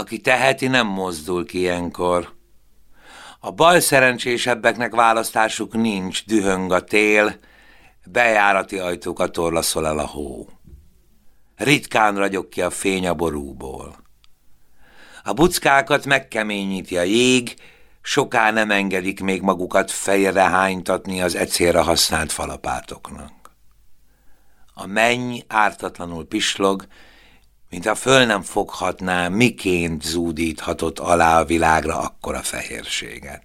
Aki teheti, nem mozdul ki ilyenkor. A bal szerencsésebbeknek választásuk nincs, dühöng a tél, bejárati ajtókat torlaszol el a hó. Ritkán ragyog ki a fény a borúból. A buckákat megkeményíti a jég, soká nem engedik még magukat fejre hánytatni az ecélre használt falapátoknak. A menny ártatlanul pislog, mint a föl nem foghatná, miként zúdíthatott alá a világra akkora fehérséget.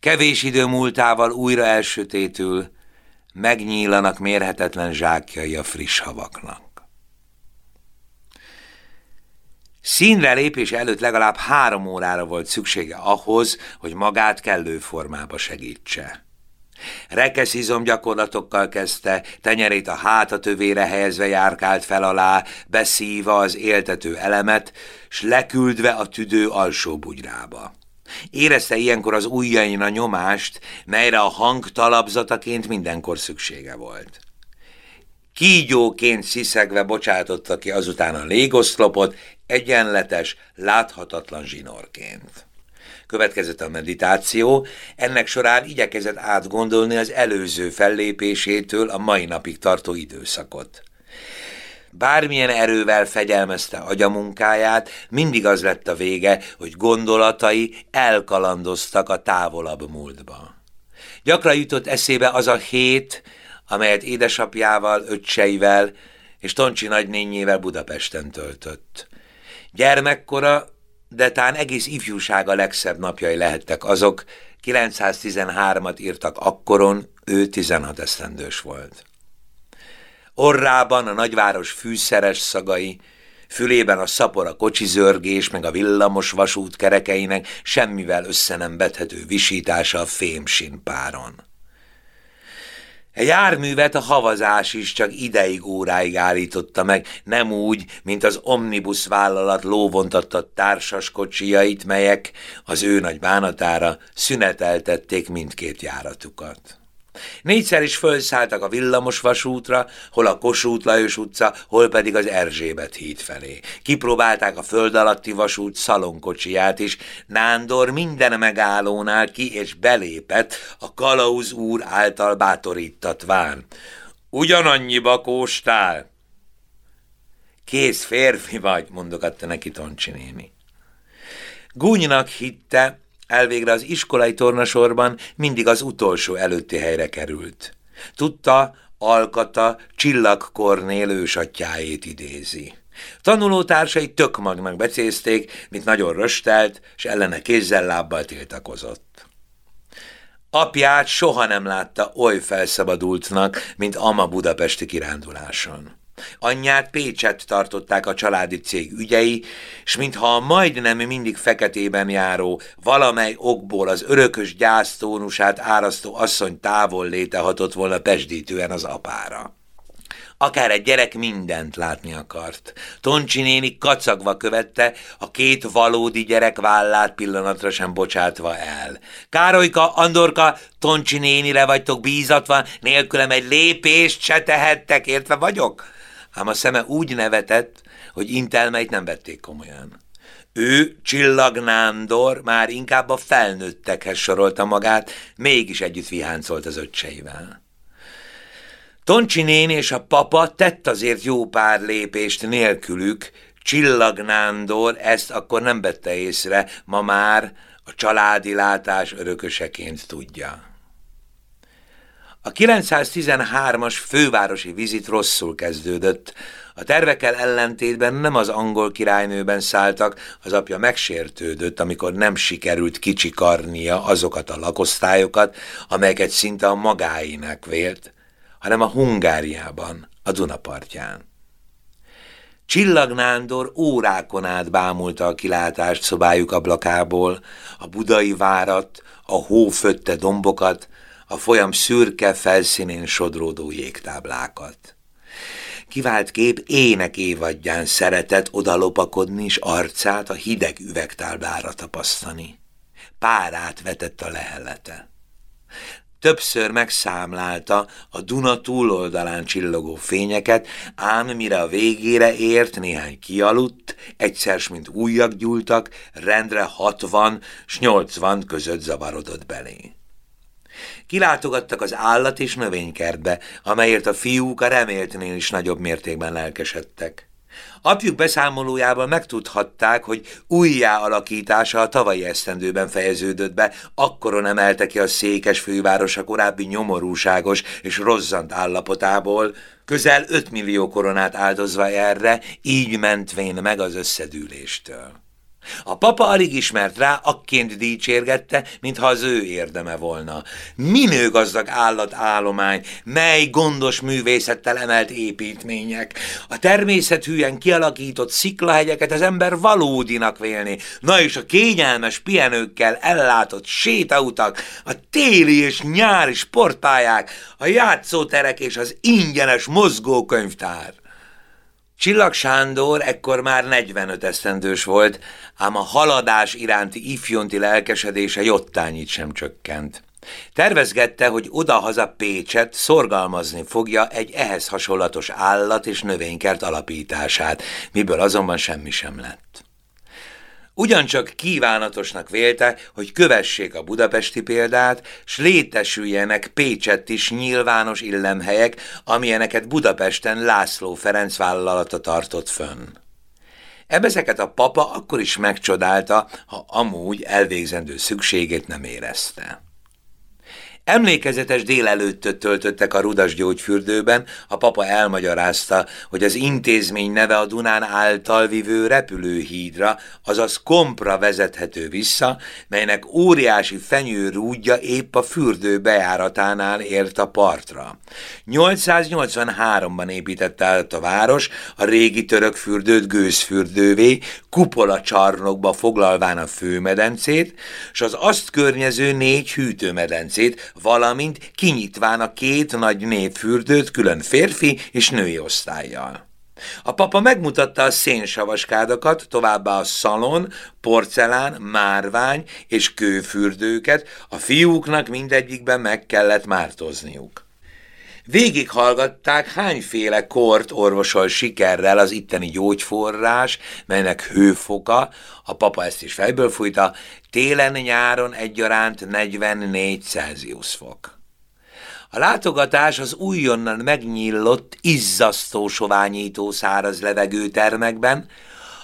Kevés idő múltával újra elsötétül, megnyílanak mérhetetlen zsákjai a friss havaknak. Színre lépés előtt legalább három órára volt szüksége ahhoz, hogy magát kellő formába segítse. Rekesz gyakorlatokkal kezdte, tenyerét a háta tövére helyezve járkált fel alá, beszíva az éltető elemet, s leküldve a tüdő alsó bugyrába. Érezte ilyenkor az ujjain a nyomást, melyre a hang talapzataként mindenkor szüksége volt. Kígyóként sziszegve bocsátotta ki azután a légoszlopot, egyenletes, láthatatlan zsinorként. Következett a meditáció, ennek során igyekezett átgondolni az előző fellépésétől a mai napig tartó időszakot. Bármilyen erővel fegyelmezte agyamunkáját, mindig az lett a vége, hogy gondolatai elkalandoztak a távolabb múltba. Gyakran jutott eszébe az a hét, amelyet édesapjával, öccseivel és Toncsi nagynényével Budapesten töltött. Gyermekkora, de tán egész ifjúsága legszebb napjai lehettek azok, 913-at írtak akkoron, ő 16 esztendős volt. Orrában a nagyváros fűszeres szagai, fülében a szapor a kocsizörgés, meg a villamos vasút kerekeinek semmivel össze nem vethető visítása a fémsinpáron. Egy járművet a havazás is csak ideig óráig állította meg, nem úgy, mint az omnibus vállalat lóvontatott társas kocsijait, melyek az ő nagy bánatára szüneteltették mindkét járatukat. Négyszer is fölszálltak a villamos vasútra, hol a Kossuth Lajos utca, hol pedig az Erzsébet híd felé. Kipróbálták a föld alatti vasút szalonkocsiját is, Nándor minden megállónál ki és belépett a kalauz úr által bátorítatván. Ugyanannyiba kóstál? Kész férfi vagy, mondogatta neki Toncsi néni. Gúnynak hitte, elvégre az iskolai tornasorban mindig az utolsó előtti helyre került. Tudta, Alkata csillagkornél ősatjáét idézi. Tanulótársai tök magnak becézték, mint nagyon röstelt, és ellene kézzel-lábbal tiltakozott. Apját soha nem látta oly felszabadultnak, mint ama budapesti kiránduláson. Anyját Pécset tartották a családi cég ügyei, s mintha a majdnem mindig feketében járó, valamely okból az örökös gyásztónusát árasztó asszony távol léte hatott volna pesdítően az apára. Akár egy gyerek mindent látni akart. Toncsi néni kacagva követte, a két valódi gyerek vállát pillanatra sem bocsátva el. Károlyka, Andorka, Toncsi nénire vagytok bízatva, nélkülem egy lépést se tehettek, értve vagyok? Ám a szeme úgy nevetett, hogy intelmeit nem vették komolyan. Ő, Csillagnándor, már inkább a felnőttekhez sorolta magát, mégis együtt viháncolt az öccseivel. Toncsi néni és a papa tett azért jó pár lépést nélkülük, Csillagnándor ezt akkor nem vette észre, ma már a családi látás örököseként tudja. A 913-as fővárosi vizit rosszul kezdődött. A tervekkel ellentétben nem az angol királynőben szálltak, az apja megsértődött, amikor nem sikerült kicsikarnia azokat a lakosztályokat, amelyeket szinte a magáinak vélt, hanem a Hungáriában, a Dunapartján. Csillagnándor órákon át bámulta a kilátást szobájuk ablakából, a budai várat, a hófötte dombokat, a folyam szürke felszínén sodródó jégtáblákat. Kivált kép ének évadján szeretett odalopakodni, és arcát a hideg üvegtáblára tapasztani. Párát vetett a lehelete. többször megszámlálta a Duna túloldalán csillogó fényeket, ám mire a végére ért, néhány kialudt, egyszer, mint újak gyúltak, rendre hatvan s nyolcvan között zavarodott belé. Kilátogattak az állat és növénykertbe, amelyért a fiúk a reméltnél is nagyobb mértékben lelkesedtek. Apjuk beszámolójában megtudhatták, hogy újjá alakítása a tavalyi esztendőben fejeződött be, akkoron emelte ki a székes főváros a korábbi nyomorúságos és rozzant állapotából, közel 5 millió koronát áldozva erre, így mentvén meg az összedűléstől. A papa alig ismert rá, akként dicsérgette, mintha az ő érdeme volna. Minő gazdag állatállomány, mely gondos művészettel emelt építmények. A természet hűen kialakított sziklahegyeket az ember valódinak vélni. Na és a kényelmes pihenőkkel ellátott sétautak, a téli és nyári sportpályák, a játszóterek és az ingyenes mozgókönyvtár. Csillag Sándor ekkor már 45 esztendős volt, ám a haladás iránti ifjonti lelkesedése jottányit sem csökkent. Tervezgette, hogy odahaza Pécset szorgalmazni fogja egy ehhez hasonlatos állat és növénykert alapítását, miből azonban semmi sem lett. Ugyancsak kívánatosnak vélte, hogy kövessék a budapesti példát, s létesüljenek Pécsett is nyilvános illemhelyek, amilyeneket Budapesten László Ferenc vállalata tartott fönn. Ebezeket a papa akkor is megcsodálta, ha amúgy elvégzendő szükségét nem érezte. Emlékezetes délelőttöt töltöttek a rudas gyógyfürdőben, a papa elmagyarázta, hogy az intézmény neve a Dunán által vivő repülőhídra, azaz kompra vezethető vissza, melynek óriási fenyőrúdja épp a fürdő bejáratánál ért a partra. 883-ban építette át a város a régi török fürdőt gőzfürdővé, kupola csarnokba foglalván a főmedencét, és az azt környező négy hűtőmedencét, valamint kinyitván a két nagy népfürdőt külön férfi és női osztályjal. A papa megmutatta a szénsavaskádakat, továbbá a szalon, porcelán, márvány és kőfürdőket, a fiúknak mindegyikben meg kellett mártozniuk. Végighallgatták, hányféle kort orvosol sikerrel az itteni gyógyforrás, melynek hőfoka, a papa ezt is fejből fújta, télen-nyáron egyaránt 44 Celsius fok. A látogatás az újonnan megnyillott, izzasztó soványító száraz levegőtermekben,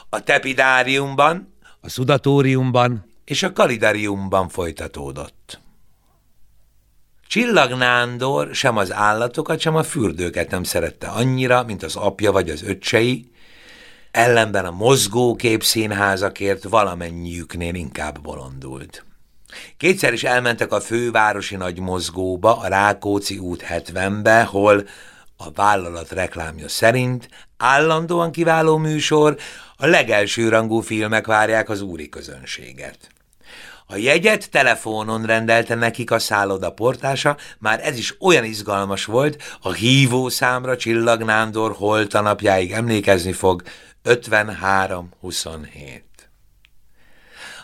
a tepidáriumban, a szudatóriumban és a kalidariumban folytatódott. Csillag Nándor sem az állatokat, sem a fürdőket nem szerette annyira, mint az apja vagy az öccsei, ellenben a mozgókép színházakért valamennyiüknél inkább bolondult. Kétszer is elmentek a fővárosi nagy mozgóba, a Rákóczi út 70-be, hol a vállalat reklámja szerint állandóan kiváló műsor, a legelső rangú filmek várják az úri közönséget. A jegyet telefonon rendelte nekik a szálloda portása, már ez is olyan izgalmas volt, a hívó számra Csillag Nándor holtanapjáig emlékezni fog, 53-27.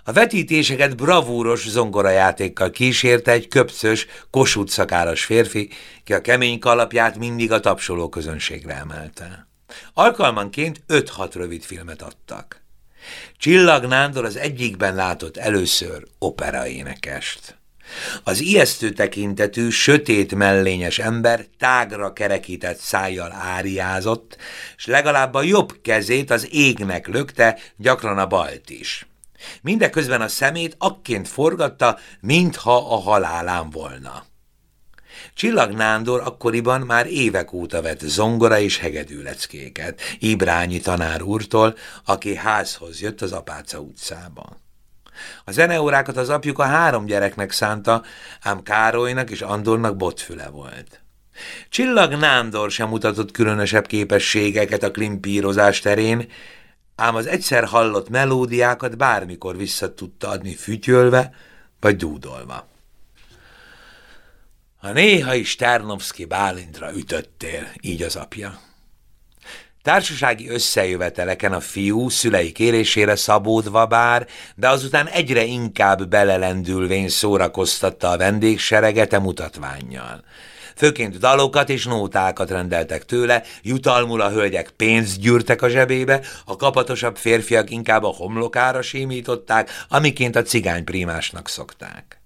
A vetítéseket bravúros zongorajátékkal kísérte egy köpcös, kosút férfi, ki a kemény kalapját mindig a tapsoló közönségre emelte. Alkalmanként 5-6 rövid filmet adtak. Csillag Nándor az egyikben látott először operaénekest. Az ijesztő tekintetű, sötét mellényes ember tágra kerekített szájjal áriázott, és legalább a jobb kezét az égnek lökte, gyakran a balt is. Mindeközben a szemét akként forgatta, mintha a halálán volna. Csillag Nándor akkoriban már évek óta vett zongora és hegedűleckéket Ibrányi tanár úrtól, aki házhoz jött az Apáca utcában. A zeneórákat az apjuk a három gyereknek szánta, ám Károlynak és Andornak botfüle volt. Csillag Nándor sem mutatott különösebb képességeket a klimpírozás terén, ám az egyszer hallott melódiákat bármikor vissza tudta adni fütyölve vagy dúdolva. Ha néha is Ternovszki Bálintra ütöttél, így az apja. Társasági összejöveteleken a fiú szülei kérésére szabódva bár, de azután egyre inkább belelendülvén szórakoztatta a vendégsereget a mutatványjal. Főként dalokat és nótákat rendeltek tőle, jutalmul a hölgyek pénzt gyűrtek a zsebébe, a kapatosabb férfiak inkább a homlokára sémították, amiként a cigány prímásnak szokták.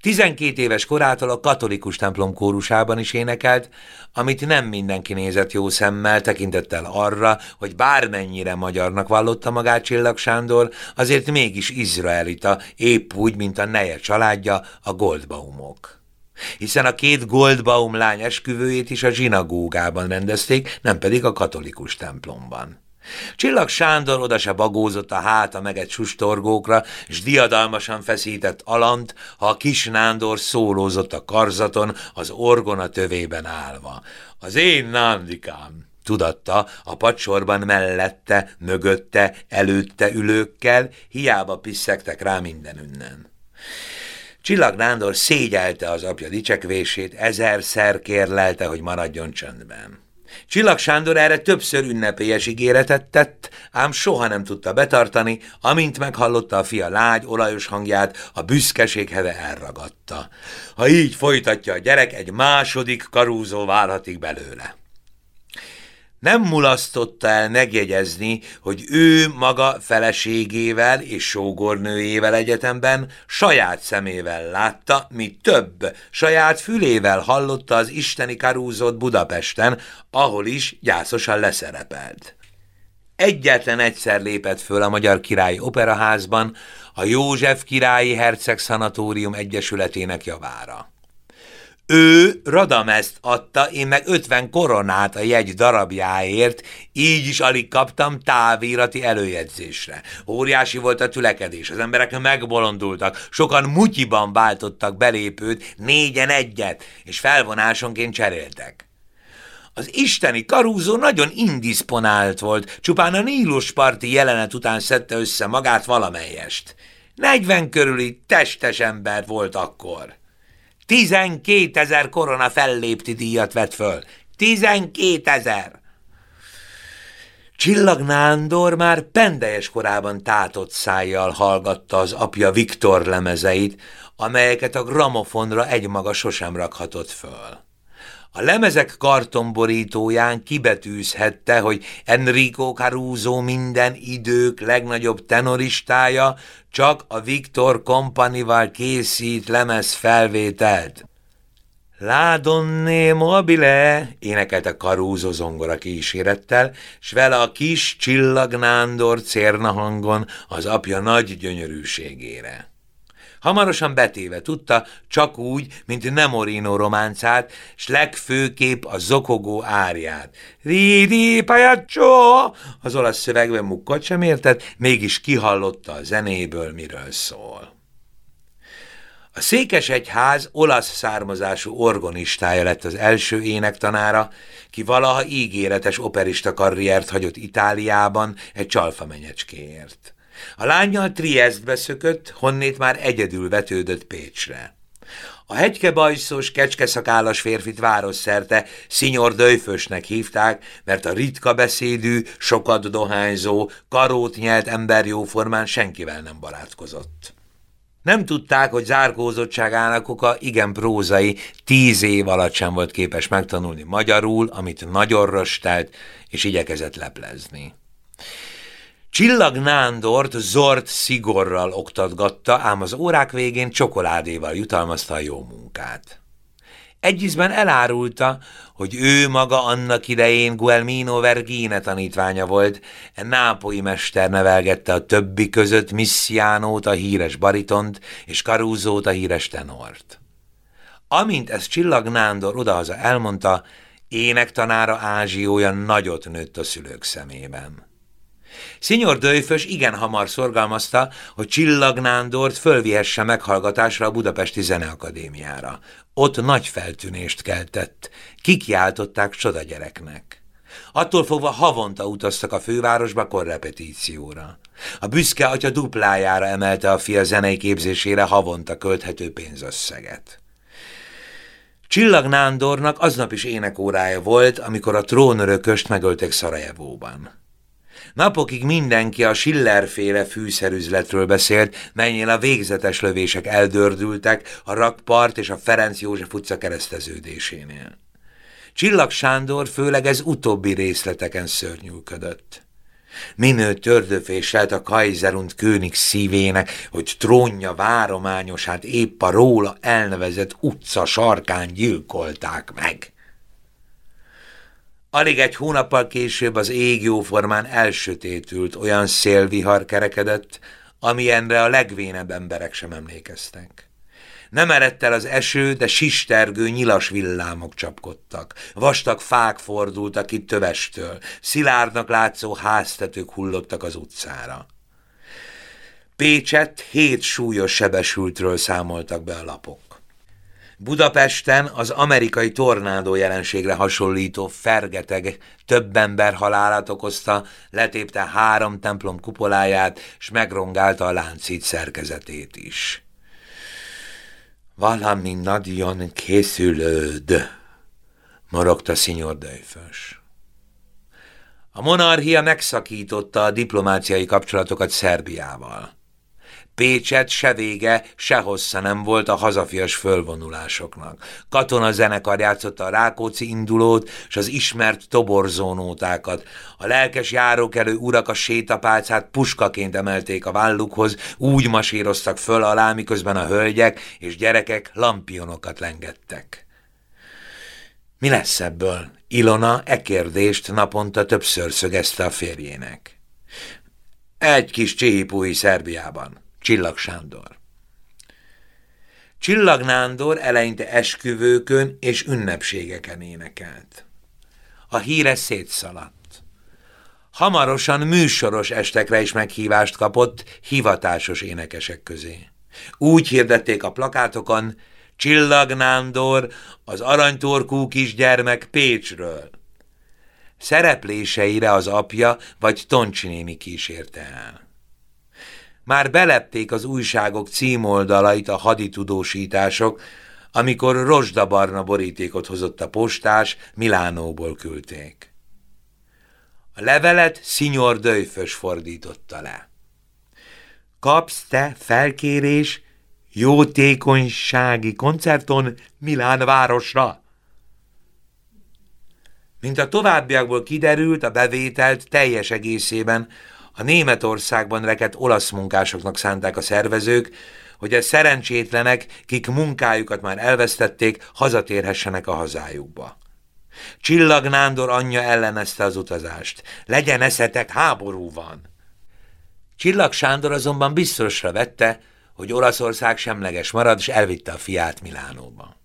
12 éves korától a katolikus templom kórusában is énekelt, amit nem mindenki nézett jó szemmel, tekintettel arra, hogy bármennyire magyarnak vallotta magát Csillag Sándor, azért mégis izraelita, épp úgy, mint a neje családja, a Goldbaumok. Hiszen a két Goldbaum lány esküvőjét is a zsinagógában rendezték, nem pedig a katolikus templomban. Csillag Sándor oda se bagózott a háta meget sustorgókra, s diadalmasan feszített alant, ha a kis Nándor szólózott a karzaton, az orgona tövében állva. Az én Nándikám! tudatta a pacsorban mellette, mögötte, előtte ülőkkel, hiába piszegtek rá mindenünnen. Csillag Nándor szégyelte az apja dicsekvését, ezerszer kérlelte, hogy maradjon csöndben. Csillag Sándor erre többször ünnepélyes ígéretet tett, ám soha nem tudta betartani, amint meghallotta a fia lágy, olajos hangját, a büszkeség heve elragadta. Ha így folytatja a gyerek, egy második karúzó válhatik belőle nem mulasztotta el megjegyezni, hogy ő maga feleségével és sógornőjével egyetemben saját szemével látta, mi több, saját fülével hallotta az isteni karúzót Budapesten, ahol is gyászosan leszerepelt. Egyetlen egyszer lépett föl a Magyar Királyi Operaházban a József Királyi Herceg Szanatórium Egyesületének javára. Ő Radamezt adta, én meg ötven koronát a jegy darabjáért, így is alig kaptam távírati előjegyzésre. Óriási volt a tülekedés, az emberek megbolondultak, sokan mutyiban váltottak belépőt, négyen egyet, és felvonásonként cseréltek. Az isteni karúzó nagyon indisponált volt, csupán a Nílus parti jelenet után szedte össze magát valamelyest. Negyven körüli testes ember volt akkor. Tizenkét ezer korona fellépti díjat vett föl. Tizenkét ezer! Csillag Nándor már pendejes korában tátott szájjal hallgatta az apja Viktor lemezeit, amelyeket a gramofonra egymaga sosem rakhatott föl. A lemezek kartonborítóján kibetűzhette, hogy Enrico Caruso minden idők legnagyobb tenoristája csak a Victor Company-val készít lemez felvételt. La donne mobile, énekelte Caruso zongora kísérettel, s vele a kis csillagnándor cérna hangon az apja nagy gyönyörűségére. Hamarosan betéve tudta, csak úgy, mint Nemorino románcát, s legfőképp a zokogó árját. Ridi pajacsó! Az olasz szövegben mukkot sem értett, mégis kihallotta a zenéből, miről szól. A Székesegyház olasz származású organistája lett az első énektanára, ki valaha ígéretes operista karriert hagyott Itáliában egy csalfamenyecskéért. A lányjal Triestbe szökött, honnét már egyedül vetődött Pécsre. A hegykebajszos, kecskeszakállas férfit városszerte Szinyor Döjfösnek hívták, mert a ritka beszédű, sokat dohányzó, karót nyelt ember jóformán senkivel nem barátkozott. Nem tudták, hogy zárkózottságának oka igen prózai, tíz év alatt sem volt képes megtanulni magyarul, amit nagyon rostelt, és igyekezett leplezni. Csillag Nándort Zord szigorral oktatgatta, ám az órák végén csokoládéval jutalmazta a jó munkát. Egyizben elárulta, hogy ő maga annak idején Guelmino Vergine tanítványa volt, e nápoi mester nevelgette a többi között Missiánót, a híres baritont, és Karúzót, a híres tenort. Amint ezt Csillag Nándor odahaza elmondta, énektanára Ázsiója nagyot nőtt a szülők szemében. Szinyor Döjfös igen hamar szorgalmazta, hogy Csillag Nándort fölvihesse meghallgatásra a Budapesti Zeneakadémiára. Ott nagy feltűnést keltett. Kikiáltották csoda gyereknek. Attól fogva havonta utaztak a fővárosba korrepetícióra. A büszke atya duplájára emelte a fia zenei képzésére havonta költhető pénzösszeget. Csillag Nándornak aznap is énekórája volt, amikor a trónörököst megölték Szarajevóban. Napokig mindenki a Schillerféle fűszerüzletről beszélt, melynél a végzetes lövések eldördültek a rakpart és a Ferenc József utca kereszteződésénél. Csillag Sándor főleg ez utóbbi részleteken szörnyűködött. Minő tördöféselt a Kaiser und König szívének, hogy trónja várományosát épp a róla elnevezett utca sarkán gyilkolták meg. Alig egy hónappal később az ég jóformán elsötétült, olyan szélvihar kerekedett, amilyenre a legvénebb emberek sem emlékeztek. Nem eredt el az eső, de sistergő nyilas villámok csapkodtak. Vastag fák fordultak itt tövestől, szilárdnak látszó háztetők hullottak az utcára. Pécset hét súlyos sebesültről számoltak be a lapok. Budapesten az amerikai tornádó jelenségre hasonlító fergeteg több ember halálát okozta, letépte három templom kupoláját, s megrongálta a láncít szerkezetét is. Valami nagyon készülőd, morogta Szinyor Döjfös. A monarchia megszakította a diplomáciai kapcsolatokat Szerbiával. Pécset se vége, se hossza nem volt a hazafias fölvonulásoknak. Katona zenekar játszotta a Rákóczi indulót és az ismert toborzónótákat. A lelkes járókelő urak a sétapálcát puskaként emelték a vállukhoz, úgy masíroztak föl alá, miközben a hölgyek és gyerekek lampionokat lengettek. Mi lesz ebből? Ilona e kérdést naponta többször szögezte a férjének. Egy kis csihipúi Szerbiában. Csillag Sándor. Csillag Nándor eleinte esküvőkön és ünnepségeken énekelt. A híre szétszaladt. Hamarosan műsoros estekre is meghívást kapott hivatásos énekesek közé. Úgy hirdették a plakátokon, Csillag Nándor, az aranytorkú kisgyermek Pécsről. Szerepléseire az apja vagy Toncsinéni kísérte el. Már belepték az újságok címoldalait a haditudósítások, amikor rozsdabarna borítékot hozott a postás, Milánóból küldték. A levelet Szinyor Döjfös fordította le. Kapsz te felkérés jótékonysági koncerton Milán városra? Mint a továbbiakból kiderült, a bevételt teljes egészében a Németországban rekedt olasz munkásoknak szánták a szervezők, hogy a szerencsétlenek, kik munkájukat már elvesztették, hazatérhessenek a hazájukba. Csillag Nándor anyja ellenezte az utazást. Legyen eszetek, háború van! Csillag Sándor azonban biztosra vette, hogy Olaszország semleges marad, és elvitte a fiát Milánóba.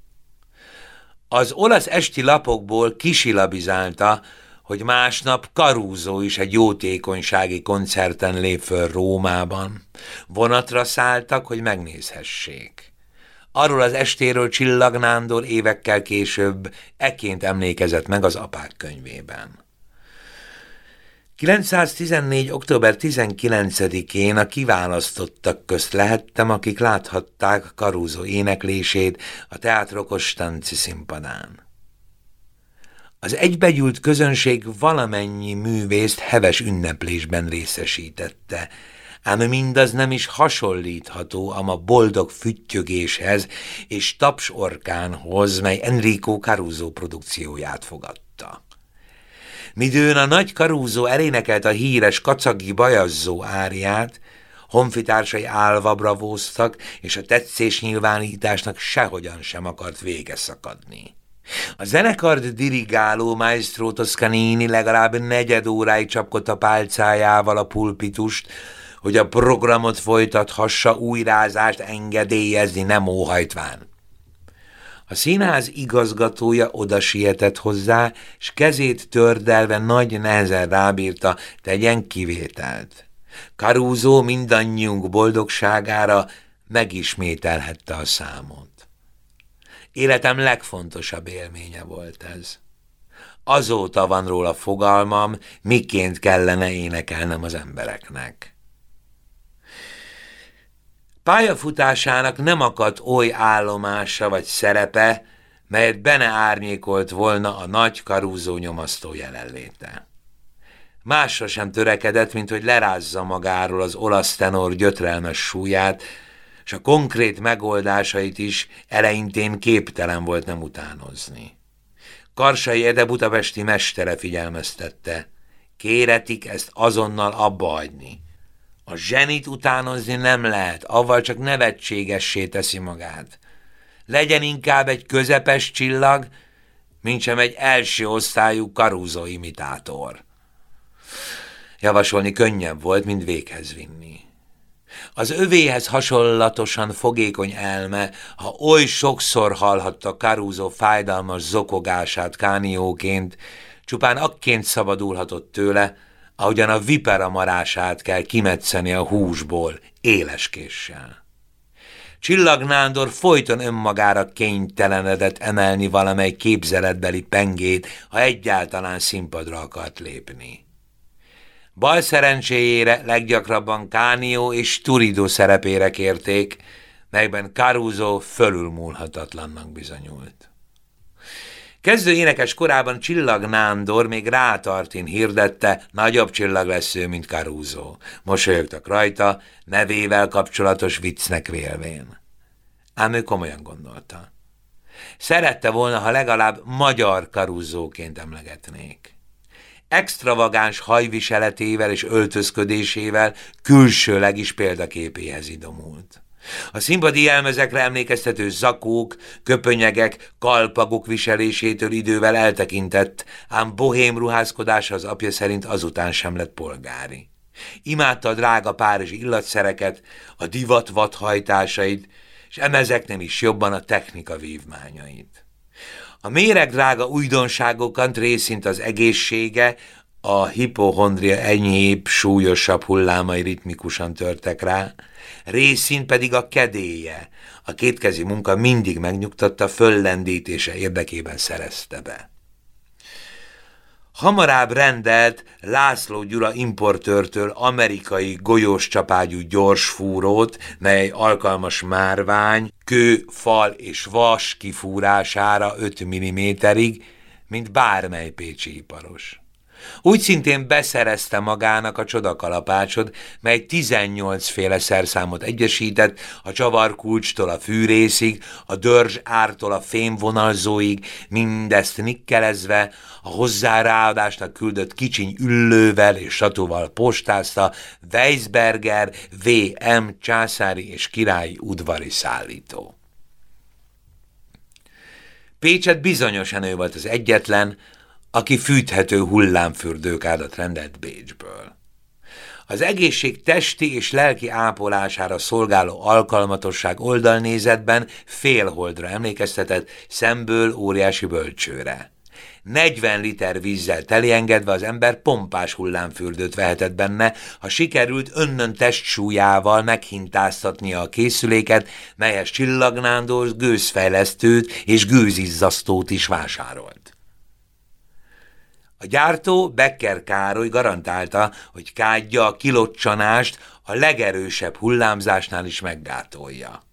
Az olasz esti lapokból kisilabizálta, hogy másnap Karúzó is egy jótékonysági koncerten lép föl Rómában. Vonatra szálltak, hogy megnézhessék. Arról az estéről Csillag Nándor évekkel később eként emlékezett meg az apák könyvében. 914. október 19-én a kiválasztottak közt lehettem, akik láthatták Karúzó éneklését a Teátro Kostanci színpadán. Az egybegyűlt közönség valamennyi művészt heves ünneplésben részesítette, ám mindaz nem is hasonlítható a ma boldog füttyögéshez és tapsorkánhoz, mely Enrico Caruso produkcióját fogadta. Midőn a nagy Caruso elénekelt a híres kacagi bajazzó áriát, honfitársai álva bravóztak, és a tetszés nyilvánításnak sehogyan sem akart vége szakadni. A zenekard dirigáló Maestro Toscanini legalább negyed óráig csapkodta pálcájával a pulpitust, hogy a programot folytathassa, újrázást engedélyezni nem óhajtván. A színház igazgatója oda sietett hozzá, s kezét tördelve nagy nehezen rábírta, tegyen kivételt. Karúzó mindannyiunk boldogságára megismételhette a számot. Életem legfontosabb élménye volt ez. Azóta van róla fogalmam, miként kellene énekelnem az embereknek. Pályafutásának nem akadt oly állomása vagy szerepe, melyet bene árnyékolt volna a nagy karúzó nyomasztó jelenléte. Másra sem törekedett, mint hogy lerázza magáról az olasz tenor gyötrelmes súlyát, és a konkrét megoldásait is eleintén képtelen volt nem utánozni. Karsai Ede budapesti mestere figyelmeztette. Kéretik ezt azonnal abba hagyni. A zsenit utánozni nem lehet, avval csak nevetségessé teszi magát. Legyen inkább egy közepes csillag, mint sem egy első osztályú karúzó imitátor. Javasolni könnyebb volt, mint véghez vinni. Az övéhez hasonlatosan fogékony elme, ha oly sokszor hallhatta Caruso fájdalmas zokogását kánióként, csupán akként szabadulhatott tőle, ahogyan a vipera marását kell kimetszeni a húsból, éleskéssel. Csillagnándor folyton önmagára kénytelenedett emelni valamely képzeletbeli pengét, ha egyáltalán színpadra akart lépni. Bal szerencséjére leggyakrabban Kánió és Turido szerepére kérték, melyben Caruso fölülmúlhatatlannak bizonyult. Kezdő énekes korában Csillag Nándor még Rátartin hirdette, nagyobb csillag lesz ő, mint Caruso. Mosolyogtak rajta, nevével kapcsolatos viccnek vélvén. Ám ő komolyan gondolta. Szerette volna, ha legalább magyar Caruzóként emlegetnék extravagáns hajviseletével és öltözködésével külsőleg is példaképéhez idomult. A színpadi jelmezekre emlékeztető zakók, köpönyegek, kalpagok viselésétől idővel eltekintett, ám bohém ruházkodása az apja szerint azután sem lett polgári. Imádta a drága párizsi illatszereket, a divat vadhajtásait, és emezeknél is jobban a technika vívmányait. A méregdrága újdonságokat részint az egészsége, a hipohondria enyhébb, súlyosabb hullámai ritmikusan törtek rá, részint pedig a kedélye, a kétkezi munka mindig megnyugtatta, föllendítése érdekében szerezte be. Hamarabb rendelt László Gyula importőrtől amerikai golyós csapágyú gyorsfúrót, mely alkalmas márvány, kő, fal és vas kifúrására 5 mm-ig, mint bármely pécsi iparos. Úgy szintén beszerezte magának a csodakalapácsot, mely 18 féle szerszámot egyesített, a csavarkulcstól a fűrészig, a dörzs ártól a fémvonalzóig, mindezt nikkelezve, a hozzá ráadásnak küldött kicsiny üllővel és satóval postázta Weisberger V.M. császári és királyi udvari szállító. Pécset bizonyosan ő volt az egyetlen, aki fűthető hullámfürdőkádat rendelt Bécsből. Az egészség testi és lelki ápolására szolgáló alkalmatosság oldalnézetben félholdra emlékeztetett szemből óriási bölcsőre. 40 liter vízzel teliengedve az ember pompás hullámfürdőt vehetett benne, ha sikerült önnön testsúlyával meghintáztatnia a készüléket, melyhez csillagnándor gőzfejlesztőt és gőzizzasztót is vásárolt. A gyártó Becker Károly garantálta, hogy kádja a kilocsanást a legerősebb hullámzásnál is meggátolja.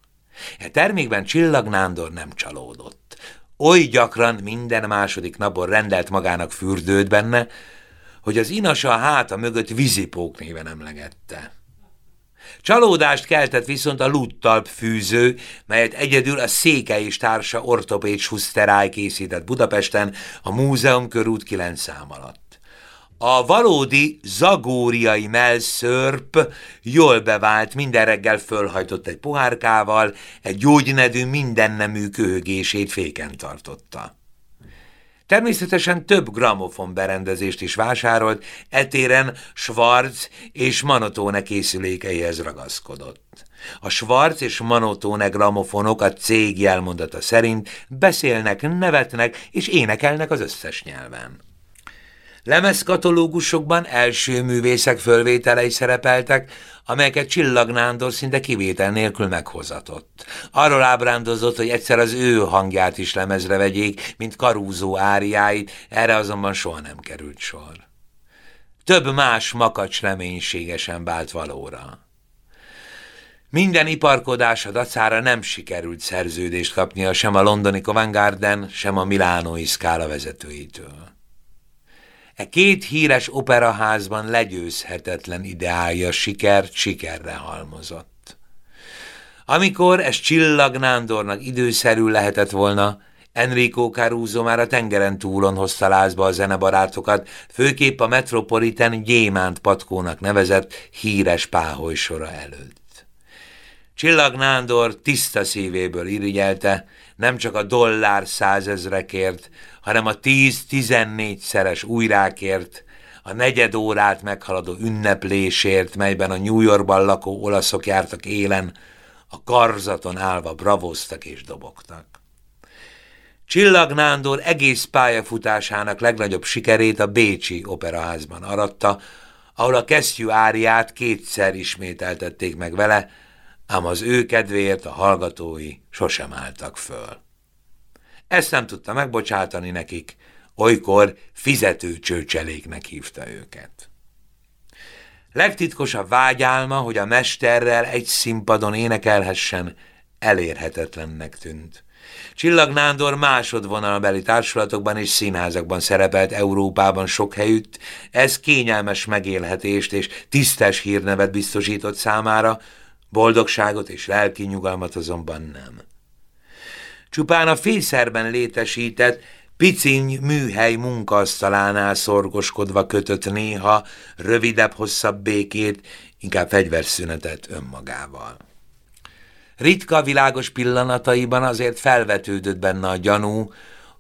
E termékben Csillag Nándor nem csalódott. Oly gyakran minden második napon rendelt magának fürdőt benne, hogy az inasa a háta mögött vízipók néven emlegette. Csalódást keltett viszont a luttalp fűző, melyet egyedül a Széke és társa ortopéd Schusteráj készített Budapesten a múzeum körút 9 szám alatt. A valódi zagóriai melszörp jól bevált, minden reggel fölhajtott egy pohárkával, egy gyógynedű mindennemű köhögését féken tartotta. Természetesen több gramofon berendezést is vásárolt, etéren Schwarz és Manotone készülékeihez ragaszkodott. A Schwarz és Manotone gramofonok a cég jelmondata szerint beszélnek, nevetnek és énekelnek az összes nyelven. Lemezkatalógusokban első művészek fölvételei szerepeltek, amelyeket Csillagnándor szinte kivétel nélkül meghozatott. Arról ábrándozott, hogy egyszer az ő hangját is lemezre vegyék, mint karúzó áriáit, erre azonban soha nem került sor. Több más makacs reménységesen vált valóra. Minden iparkodása dacára nem sikerült szerződést kapnia sem a londoni Covent Garden, sem a milánói Scala vezetőitől. E két híres operaházban legyőzhetetlen ideálja sikert sikerre halmozott. Amikor ez Csillag Nándornak időszerű lehetett volna, Enrico Caruso már a tengeren túlon hozta lázba a zenebarátokat, főképp a Metropolitan gyémánt patkónak nevezett híres páholysora előtt. Csillag Nándor tiszta szívéből irigyelte, nem csak a dollár százezrekért, hanem a tíz-tizennégy szeres újrákért, a negyed órát meghaladó ünneplésért, melyben a New Yorkban lakó olaszok jártak élen, a karzaton állva bravoztak és dobogtak. Csillag Nándor egész pályafutásának legnagyobb sikerét a Bécsi operaházban aratta, ahol a kesztyű áriát kétszer ismételtették meg vele, ám az ő kedvéért a hallgatói sosem álltak föl. Ezt nem tudta megbocsátani nekik, olykor fizető csőcseléknek hívta őket. Legtitkosabb vágyálma, hogy a mesterrel egy színpadon énekelhessen, elérhetetlennek tűnt. Csillag Nándor másodvonalbeli társulatokban és színházakban szerepelt Európában sok helyütt, ez kényelmes megélhetést és tisztes hírnevet biztosított számára, boldogságot és lelki nyugalmat azonban nem. Csupán a fészerben létesített, piciny műhely munkaasztalánál szorgoskodva kötött néha rövidebb-hosszabb békét, inkább fegyverszünetet önmagával. Ritka világos pillanataiban azért felvetődött benne a gyanú,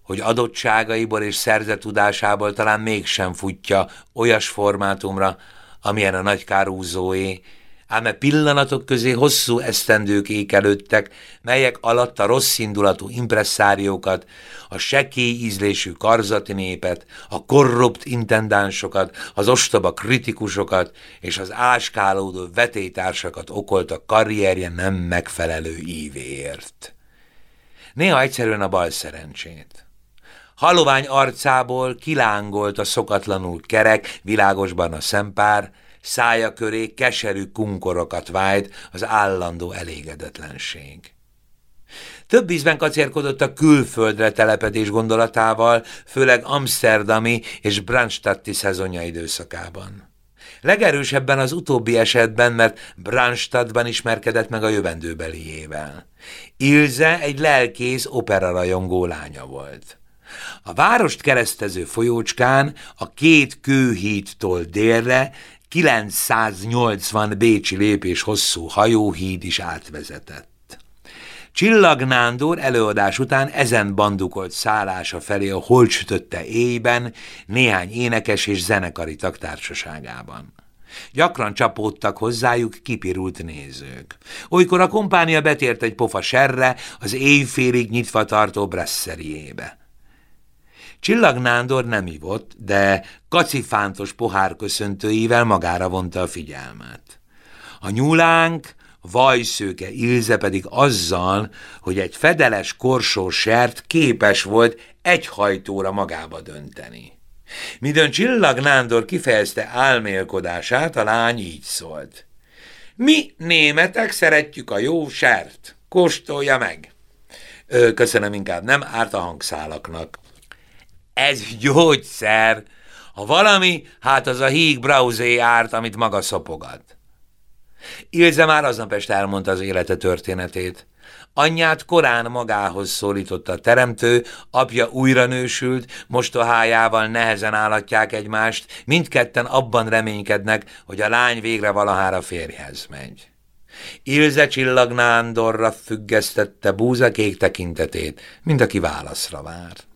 hogy adottságaiból és szerzett tudásából talán mégsem futja olyas formátumra, amilyen a nagykárúzóé, ám e pillanatok közé hosszú esztendők ékelődtek, melyek alatt a rossz indulatú impresszáriókat, a sekély ízlésű karzati népet, a korrupt intendánsokat, az ostoba kritikusokat és az áskálódó vetétársakat okolta karrierje nem megfelelő ívéért. Néha egyszerűen a bal szerencsét. Halovány arcából kilángolt a szokatlanul kerek, világosban a szempár, szája köré keserű kunkorokat vájt az állandó elégedetlenség. Több ízben kacérkodott a külföldre telepedés gondolatával, főleg Amsterdami és Brandstadti szezonja időszakában. Legerősebben az utóbbi esetben, mert Brandstadtban ismerkedett meg a jövendőbeliével. Ilze egy lelkész operarajongó lánya volt. A várost keresztező folyócskán a két kőhídtól délre 980 bécsi lépés hosszú hajóhíd is átvezetett. Csillag Nándor előadás után ezen bandukolt szállása felé a holcsütötte éjben néhány énekes és zenekari tagtársaságában. Gyakran csapódtak hozzájuk kipirult nézők. Olykor a kompánia betért egy pofa serre az éjfélig nyitva tartó bresszeriébe. Csillag Nándor nem ivott, de kacifántos pohár köszöntőivel magára vonta a figyelmet. A nyúlánk, vajszőke Ilze pedig azzal, hogy egy fedeles korsó sert képes volt egy hajtóra magába dönteni. Midőn Csillag Nándor kifejezte álmélkodását, a lány így szólt. Mi németek szeretjük a jó sert, kóstolja meg. Ö, köszönöm inkább, nem árt a hangszálaknak. Ez gyógyszer. Ha valami, hát az a híg brauzé árt, amit maga szopogat. Ilze már aznap este elmondta az élete történetét. Anyját korán magához szólította a teremtő, apja újra nősült, mostohájával nehezen állatják egymást, mindketten abban reménykednek, hogy a lány végre valahára férjhez megy. Ilze csillagnándorra függesztette búzakék tekintetét, mint aki válaszra vár.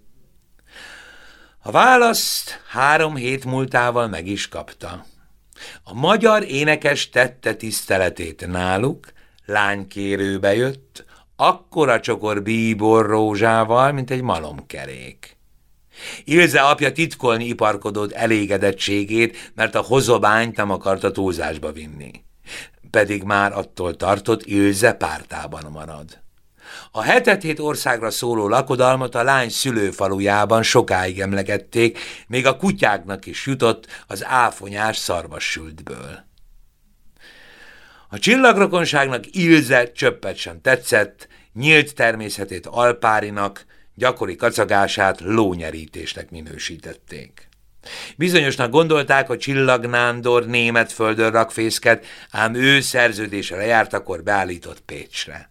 A választ három hét múltával meg is kapta. A magyar énekes tette tiszteletét náluk, lánykérőbe jött, akkora csokor bíbor rózsával, mint egy malomkerék. Ilze apja titkolni iparkodott elégedettségét, mert a hozobányt nem akarta túlzásba vinni. Pedig már attól tartott, Ilze pártában marad. A hetet hét országra szóló lakodalmat a lány szülőfalujában sokáig emlegették, még a kutyáknak is jutott az áfonyás szarvassültből. A csillagrokonságnak Ilze csöppet sem tetszett, nyílt természetét alpárinak, gyakori kacagását lónyerítésnek minősítették. Bizonyosnak gondolták, hogy Csillagnándor német földön rakfészket, ám ő szerződésre lejártakor beállított Pécsre.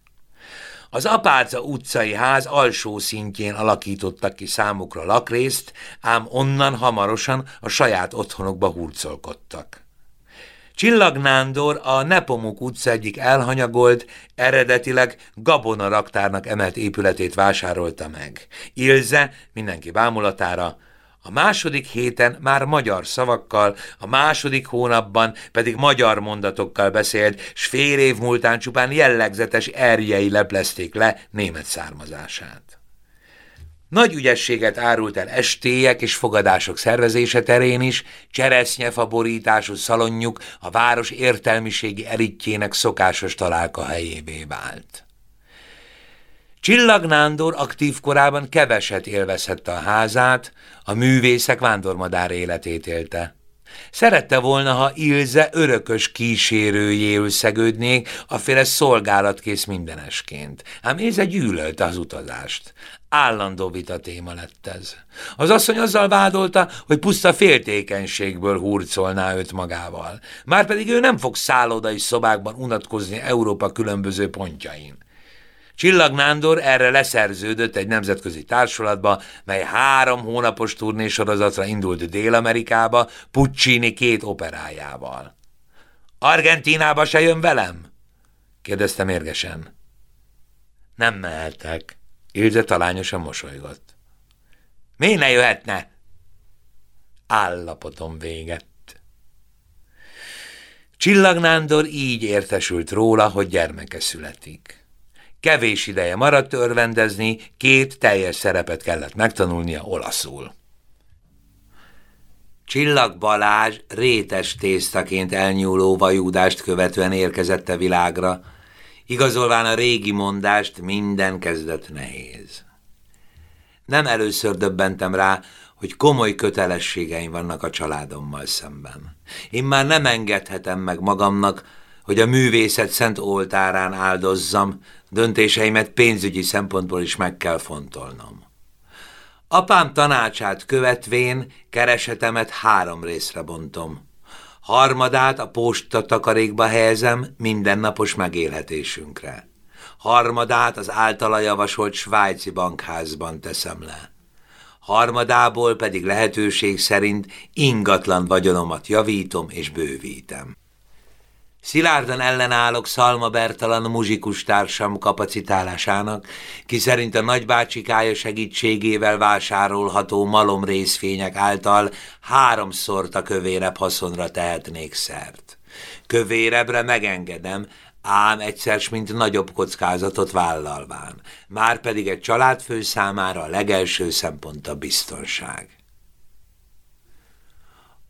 Az Apáca utcai ház alsó szintjén alakítottak ki számukra lakrészt, ám onnan hamarosan a saját otthonokba hurcolkodtak. Csillagnándor a Nepomuk utca egyik elhanyagolt, eredetileg gabona raktárnak emelt épületét vásárolta meg. Ilze mindenki bámulatára a második héten már magyar szavakkal, a második hónapban pedig magyar mondatokkal beszélt, s fél év múltán csupán jellegzetes erjei leplezték le német származását. Nagy ügyességet árult el estélyek és fogadások szervezése terén is, cseresznyefa borítású szalonjuk a város értelmiségi elitjének szokásos találka helyévé vált. Csillag Nándor aktív korában keveset élvezhette a házát, a művészek vándormadár életét élte. Szerette volna, ha Ilze örökös kísérőjéül szegődnék, féle szolgálatkész mindenesként. Ám Ilze gyűlölte az utazást. Állandó vita téma lett ez. Az asszony azzal vádolta, hogy puszta féltékenységből hurcolná őt magával. Márpedig ő nem fog szállodai szobákban unatkozni Európa különböző pontjain. Csillag Nándor erre leszerződött egy nemzetközi társulatba, mely három hónapos turnésorozatra indult Dél-Amerikába, Puccini két operájával. Argentinába se jön velem? kérdezte mérgesen. Nem mehetek. Ilze talányosan mosolygott. Mi ne jöhetne? Állapotom véget. Csillagnándor így értesült róla, hogy gyermeke születik. Kevés ideje maradt örvendezni, két teljes szerepet kellett megtanulnia olaszul. Csillag Balázs rétes tésztaként elnyúló vajúdást követően érkezett a világra, igazolván a régi mondást minden kezdet nehéz. Nem először döbbentem rá, hogy komoly kötelességeim vannak a családommal szemben. Én már nem engedhetem meg magamnak, hogy a művészet szent oltárán áldozzam, döntéseimet pénzügyi szempontból is meg kell fontolnom. Apám tanácsát követvén keresetemet három részre bontom. Harmadát a posta takarékba helyezem mindennapos megélhetésünkre. Harmadát az általa javasolt svájci bankházban teszem le. Harmadából pedig lehetőség szerint ingatlan vagyonomat javítom és bővítem. Szilárdan ellenállok Szalma Bertalan muzsikus társam kapacitálásának, ki szerint a nagybácsikája segítségével vásárolható malom részfények által háromszor a kövérebb haszonra tehetnék szert. Kövérebbre megengedem, ám egyszer, mint nagyobb kockázatot vállalván. Már pedig egy családfő számára a legelső szempont a biztonság.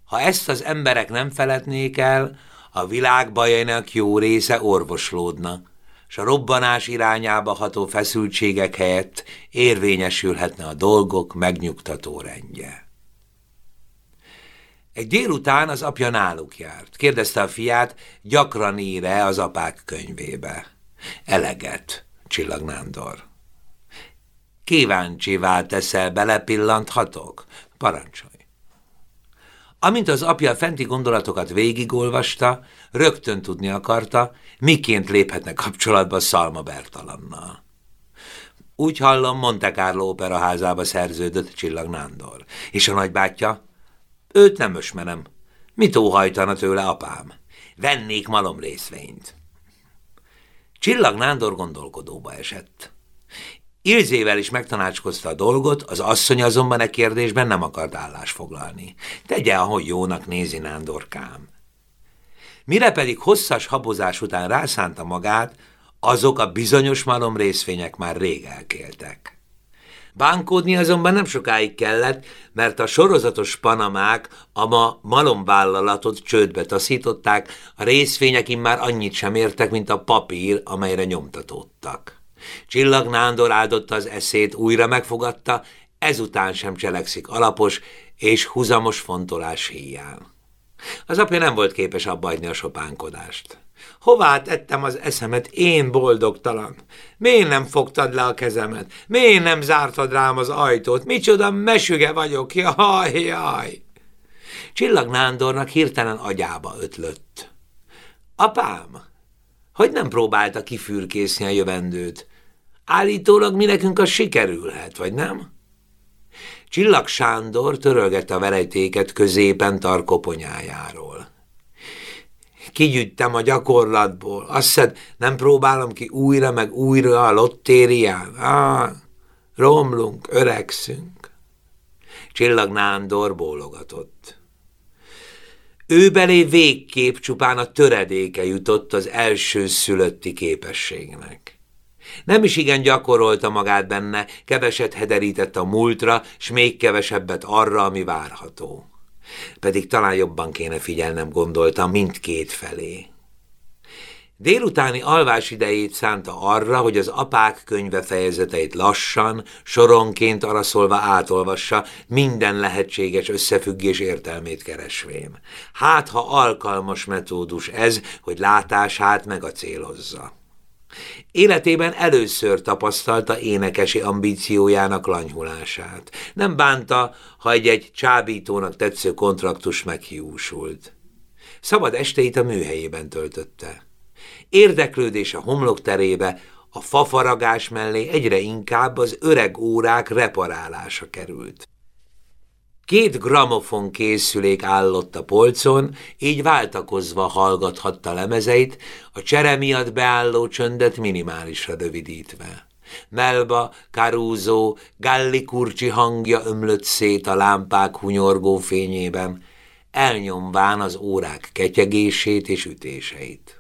Ha ezt az emberek nem felednék el, a világ bajainak jó része orvoslódna, s a robbanás irányába ható feszültségek helyett érvényesülhetne a dolgok megnyugtató rendje. Egy délután az apja náluk járt. Kérdezte a fiát, gyakran ír-e az apák könyvébe. Eleget, Csillag Nándor. Kíváncsivá teszel, belepillanthatok? Parancsolj. Amint az apja fenti gondolatokat végigolvasta, rögtön tudni akarta, miként léphetne kapcsolatba Szalma Bertalannal. Úgy hallom, Monte Carlo operaházába szerződött Csillag Nándor. És a nagybátyja? Őt nem ösmerem. Mit óhajtana tőle apám? Vennék malom részvényt. Csillag Nándor gondolkodóba esett. Ilzével is megtanácskozta a dolgot, az asszony azonban e kérdésben nem akart állás foglalni. Tegye, ahogy jónak nézi Nándorkám. Mire pedig hosszas habozás után rászánta magát, azok a bizonyos malom részfények már rég elkéltek. Bánkódni azonban nem sokáig kellett, mert a sorozatos panamák a ma malomvállalatot csődbe taszították, a részfények már annyit sem értek, mint a papír, amelyre nyomtatódtak. Csillag Nándor áldotta az eszét, újra megfogadta, ezután sem cselekszik alapos és huzamos fontolás híján. Az apja nem volt képes abbahagyni a sopánkodást. Hová tettem az eszemet, én boldogtalan? Miért nem fogtad le a kezemet? Miért nem zártad rám az ajtót? Micsoda mesüge vagyok, jaj, jaj! Csillag Nándornak hirtelen agyába ötlött. Apám, hogy nem próbálta kifürkészni a jövendőt? Állítólag mi nekünk az sikerülhet, vagy nem? Csillag Sándor törölgette a verejtéket középen tarkoponyájáról. Kigyűjtem a gyakorlatból. Azt szed, nem próbálom ki újra meg újra a lottérián. Ah, romlunk, öregszünk. Csillag Nándor bólogatott. Ő belé végképp csupán a töredéke jutott az első szülötti képességnek. Nem is igen gyakorolta magát benne, keveset hederített a múltra, s még kevesebbet arra, ami várható. Pedig talán jobban kéne figyelnem, gondoltam, mindkét felé. Délutáni alvás idejét szánta arra, hogy az apák könyve fejezeteit lassan, soronként araszolva átolvassa, minden lehetséges összefüggés értelmét keresvén. Hát, ha alkalmas metódus ez, hogy látását meg a célozza. Életében először tapasztalta énekesi ambíciójának lanyhulását. Nem bánta, ha egy-egy csábítónak tetsző kontraktus meghiúsult. Szabad esteit a műhelyében töltötte. Érdeklődés a homlok terébe, a fafaragás mellé egyre inkább az öreg órák reparálása került. Két gramofon készülék állott a polcon, így váltakozva hallgathatta lemezeit, a csere miatt beálló csöndet minimálisra rövidítve. Melba, Caruso, Galli kurcsi hangja ömlött szét a lámpák hunyorgó fényében, elnyomván az órák ketyegését és ütéseit.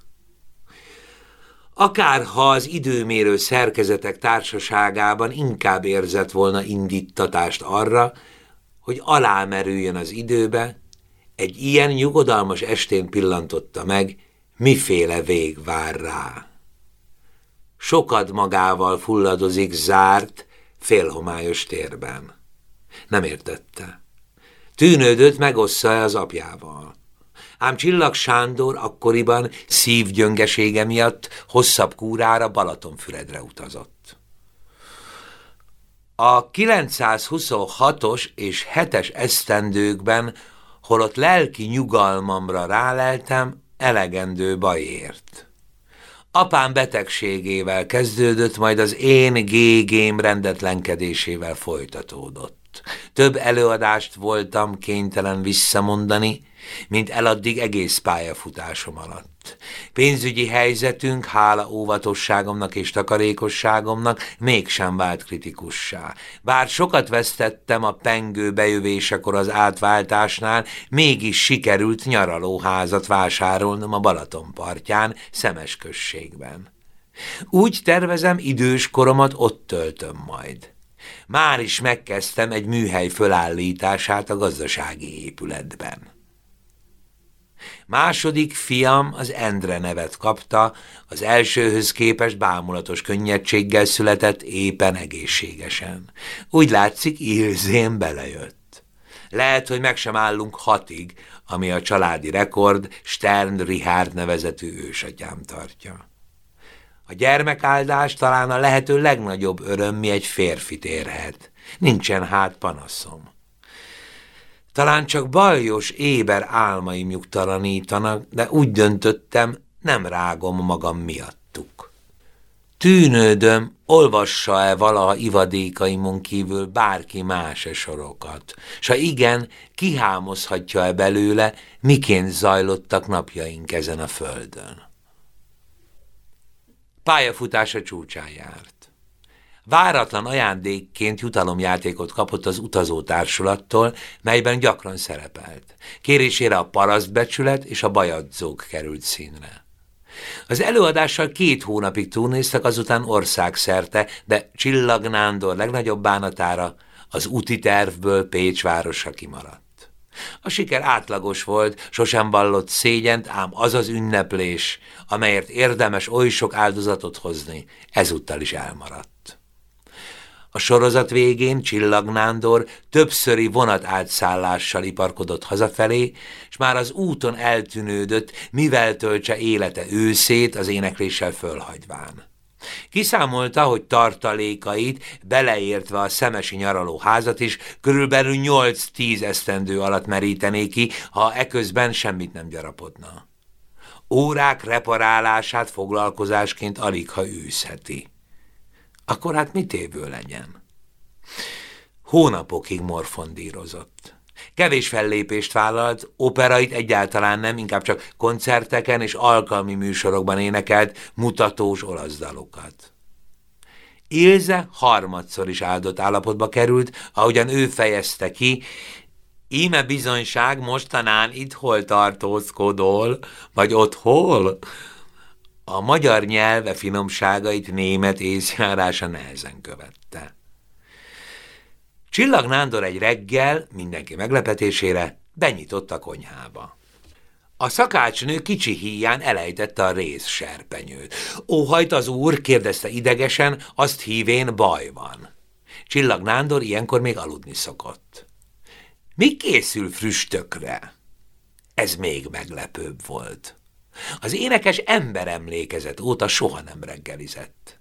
Akárha az időmérő szerkezetek társaságában inkább érzett volna indítatást arra, hogy alámerüljön az időbe, egy ilyen nyugodalmas estén pillantotta meg, miféle vég vár rá. Sokat magával fulladozik zárt, félhomályos térben. Nem értette. Tűnődött megossza az apjával. Ám Csillag Sándor akkoriban szívgyöngesége miatt hosszabb kúrára Balatonfüredre utazott. A 926-os és 7-es esztendőkben, holott lelki nyugalmamra ráleltem, elegendő bajért. Apám betegségével kezdődött, majd az én gégém rendetlenkedésével folytatódott. Több előadást voltam kénytelen visszamondani, mint eladdig egész pályafutásom alatt. Pénzügyi helyzetünk, hála óvatosságomnak és takarékosságomnak mégsem vált kritikussá. Bár sokat vesztettem a pengő bejövésekor az átváltásnál, mégis sikerült nyaralóházat vásárolnom a Balaton partján, Szemes községben. Úgy tervezem, idős koromat ott töltöm majd. Már is megkezdtem egy műhely fölállítását a gazdasági épületben. Második fiam az Endre nevet kapta, az elsőhöz képest bámulatos könnyedséggel született, éppen egészségesen. Úgy látszik, Ilzén belejött. Lehet, hogy meg sem állunk hatig, ami a családi rekord Stern Richard nevezetű ősatyám tartja. A gyermekáldás talán a lehető legnagyobb öröm, mi egy férfit érhet. Nincsen hát panaszom. Talán csak baljos, éber álmaim nyugtalanítanak, de úgy döntöttem, nem rágom magam miattuk. Tűnődöm, olvassa-e valaha ivadékaimon kívül bárki más -e sorokat, s ha igen, kihámozhatja-e belőle, miként zajlottak napjaink ezen a földön. Pályafutása csúcsán járt. Váratlan ajándékként jutalomjátékot kapott az utazótársulattól, melyben gyakran szerepelt. Kérésére a parasztbecsület és a bajadzók került színre. Az előadással két hónapig túlnéztek, azután országszerte, de Csillag Nándor legnagyobb bánatára az úti tervből Pécs városa kimaradt. A siker átlagos volt, sosem vallott szégyent, ám az az ünneplés, amelyért érdemes oly sok áldozatot hozni, ezúttal is elmaradt. A sorozat végén Csillag Nándor többszöri vonat átszállással iparkodott hazafelé, és már az úton eltűnődött, mivel töltse élete őszét az énekléssel fölhagyván. Kiszámolta, hogy tartalékait, beleértve a szemesi nyaraló házat is, körülbelül 8-10 esztendő alatt merítené ki, ha eközben semmit nem gyarapodna. Órák reparálását foglalkozásként alig ha űzheti. Akkor hát mit évő legyen? Hónapokig morfondírozott. Kevés fellépést vállalt, operait egyáltalán nem, inkább csak koncerteken és alkalmi műsorokban énekelt mutatós olasz dalokat. Ilze harmadszor is áldott állapotba került, ahogyan ő fejezte ki, íme bizonyság mostanán itt hol tartózkodol, vagy ott hol? A magyar nyelve finomságait német észjárása nehezen követte. Csillag Nándor egy reggel, mindenki meglepetésére, benyitott a konyhába. A szakácsnő kicsi híján elejtette a rész serpenyőt. Óhajt az úr, kérdezte idegesen, azt hívén baj van. Csillag Nándor ilyenkor még aludni szokott. Mi készül früstökre? Ez még meglepőbb volt. Az énekes ember emlékezet óta soha nem reggelizett.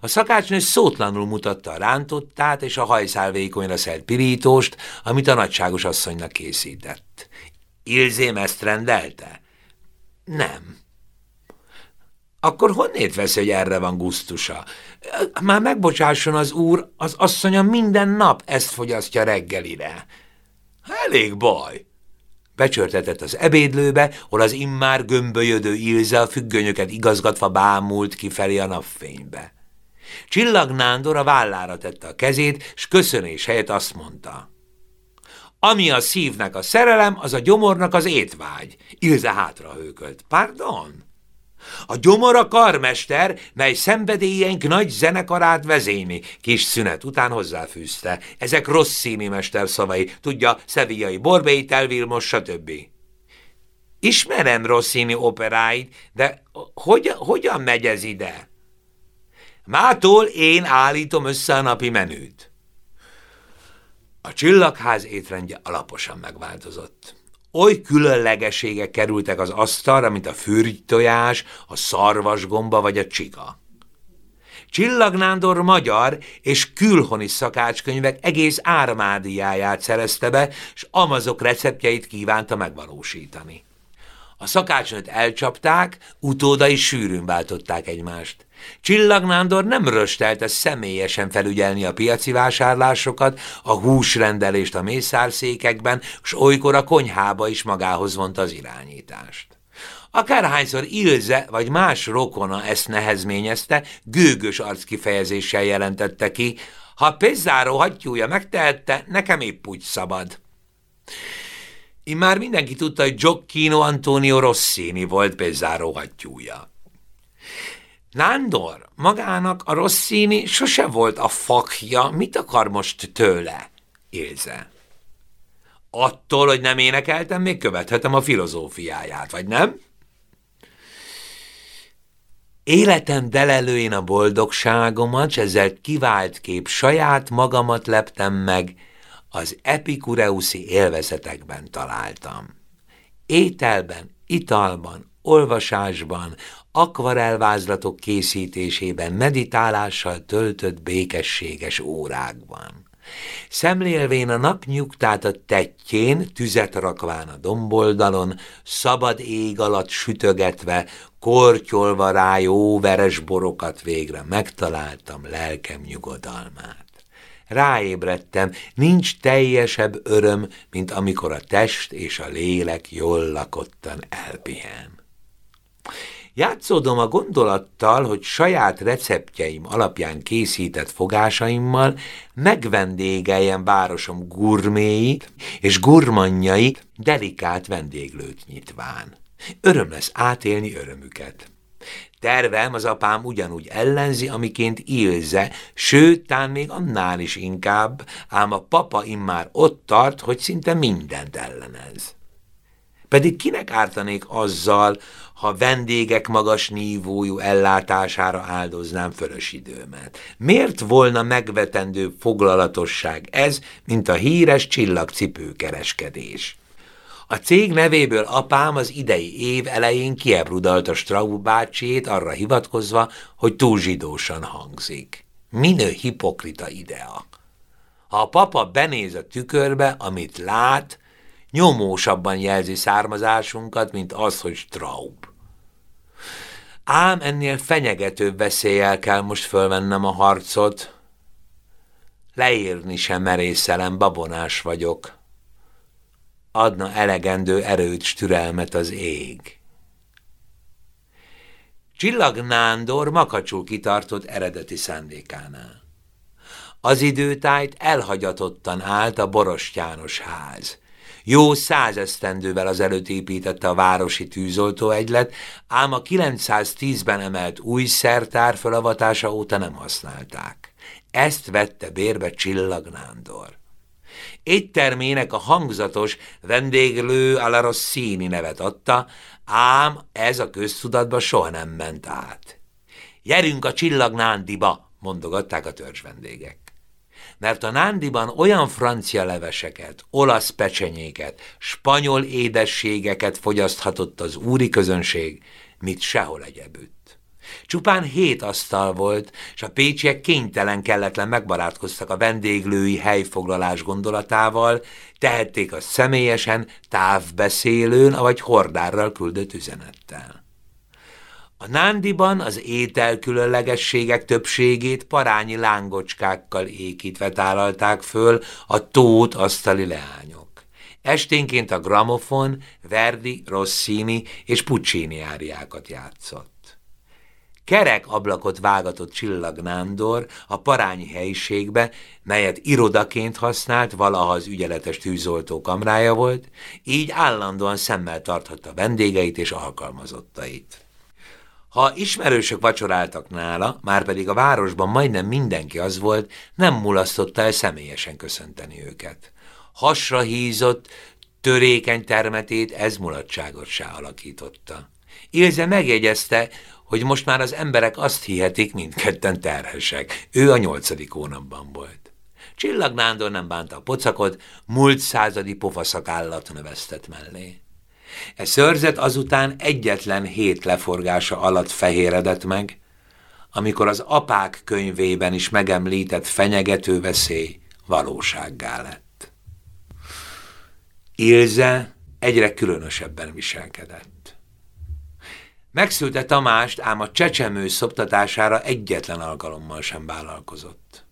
A szakácsnő szótlanul mutatta a rántottát és a hajszál vékonyra szelt pirítóst, amit a nagyságos asszonynak készített. Ilzém ezt rendelte? Nem. Akkor honnét vesz, hogy erre van gusztusa? Már megbocsásson az úr, az asszonya minden nap ezt fogyasztja reggelire. Elég baj. Becsörtetett az ebédlőbe, hol az immár gömbölyödő Ilze a függönyöket igazgatva bámult kifelé a napfénybe. Csillag Nándor a vállára tette a kezét, s köszönés helyett azt mondta. Ami a szívnek a szerelem, az a gyomornak az étvágy. Ilze hátra hőkölt. Pardon? A gyomor a karmester, mely szenvedélyeink nagy zenekarát vezényi. Kis szünet után hozzáfűzte. Ezek rossz színi mester szavai, tudja, szevijai Borbély, Telvilmos, stb. Ismerem Rossini operáit, de hogy, hogyan megy ez ide? Mától én állítom össze a napi menüt. A csillagház étrendje alaposan megváltozott. Oly különlegességek kerültek az asztalra, mint a fürgytojás, a szarvasgomba vagy a csiga. Csillagnándor magyar és külhoni szakácskönyvek egész ármádiáját szerezte be, és amazok receptjeit kívánta megvalósítani. A szakácsnőt elcsapták, utódai sűrűn váltották egymást. Csillag Nándor nem röstelte személyesen felügyelni a piaci vásárlásokat, a húsrendelést a mészárszékekben, s olykor a konyhába is magához vonta az irányítást. Akárhányszor Ilze vagy más rokona ezt nehezményezte, gőgös arckifejezéssel jelentette ki, ha Pezzáró hattyúja megtehette, nekem épp úgy szabad. Immár mindenki tudta, hogy Gioccino Antonio Rossini volt Pezzáró hattyúja. Nándor, magának a Rossini sose volt a fakja, mit akar most tőle? Ilze. Attól, hogy nem énekeltem, még követhetem a filozófiáját, vagy nem? Életem delelőjén a boldogságomat, s ezzel kivált kép saját magamat leptem meg, az epikureuszi élvezetekben találtam. Ételben, italban, olvasásban, akvarelvázlatok készítésében, meditálással töltött békességes órákban. Szemlélvén a napnyugtát a tettjén, tüzet rakván a domboldalon, szabad ég alatt sütögetve, kortyolva rá jó veres borokat végre megtaláltam lelkem nyugodalmát. Ráébredtem, nincs teljesebb öröm, mint amikor a test és a lélek jól lakottan elpihen. Játszódom a gondolattal, hogy saját receptjeim alapján készített fogásaimmal megvendégeljem városom gurméit és gurmanjait delikát vendéglőt nyitván. Öröm lesz átélni örömüket. Tervem az apám ugyanúgy ellenzi, amiként Ilze, sőt, tán még annál is inkább, ám a papa immár ott tart, hogy szinte mindent ellenez. Pedig kinek ártanék azzal, ha vendégek magas nívójú ellátására áldoznám fölös időmet? Miért volna megvetendő foglalatosság ez, mint a híres csillagcipőkereskedés? A cég nevéből apám az idei év elején kiebrudalt a Straub bácsiét arra hivatkozva, hogy túl zsidósan hangzik. Minő hipokrita idea. Ha a papa benéz a tükörbe, amit lát, nyomósabban jelzi származásunkat, mint az, hogy Straub. Ám ennél fenyegetőbb veszélyel kell most fölvennem a harcot. Leírni sem merészelem, babonás vagyok. Adna elegendő erőt, türelmet az ég. Csillag Nándor makacsul kitartott eredeti szándékánál. Az időtájt elhagyatottan állt a Borostyános ház. Jó százesztendővel azelőtt építette a városi tűzoltóegylet, ám a 910-ben emelt új szertár felavatása óta nem használták. Ezt vette bérbe Csillag Nándor. Éttermének a hangzatos vendéglő alla Rossini nevet adta, ám ez a köztudatba soha nem ment át. Jerünk a csillagnándiba, mondogatták a törzs vendégek mert a Nándiban olyan francia leveseket, olasz pecsenyéket, spanyol édességeket fogyaszthatott az úri közönség, mit sehol egyebütt. Csupán hét asztal volt, és a pécsiek kénytelen kelletlen megbarátkoztak a vendéglői helyfoglalás gondolatával, tehették azt személyesen, távbeszélőn, vagy hordárral küldött üzenettel. A nándiban az étel különlegességek többségét parányi lángocskákkal ékítve tálalták föl a tót asztali leányok. Esténként a gramofon Verdi, Rossini és Puccini áriákat játszott. Kerek ablakot vágatott Csillag Nándor a parányi helyiségbe, melyet irodaként használt, valaha az ügyeletes tűzoltó kamrája volt, így állandóan szemmel tarthatta vendégeit és alkalmazottait. Ha ismerősök vacsoráltak nála, már pedig a városban majdnem mindenki az volt, nem mulasztotta el személyesen köszönteni őket. Hasra hízott, törékeny termetét ez mulatságot se alakította. Ilze megjegyezte, hogy most már az emberek azt hihetik, mindketten terhesek. Ő a nyolcadik hónapban volt. Csillag Nándor nem bánta a pocakot, múlt századi pofaszakállat növesztett mellé. E szörzet azután egyetlen hét leforgása alatt fehéredett meg, amikor az apák könyvében is megemlített fenyegető veszély valósággá lett. Ilze egyre különösebben viselkedett. Megszülte Tamást, ám a csecsemő szoptatására egyetlen alkalommal sem vállalkozott.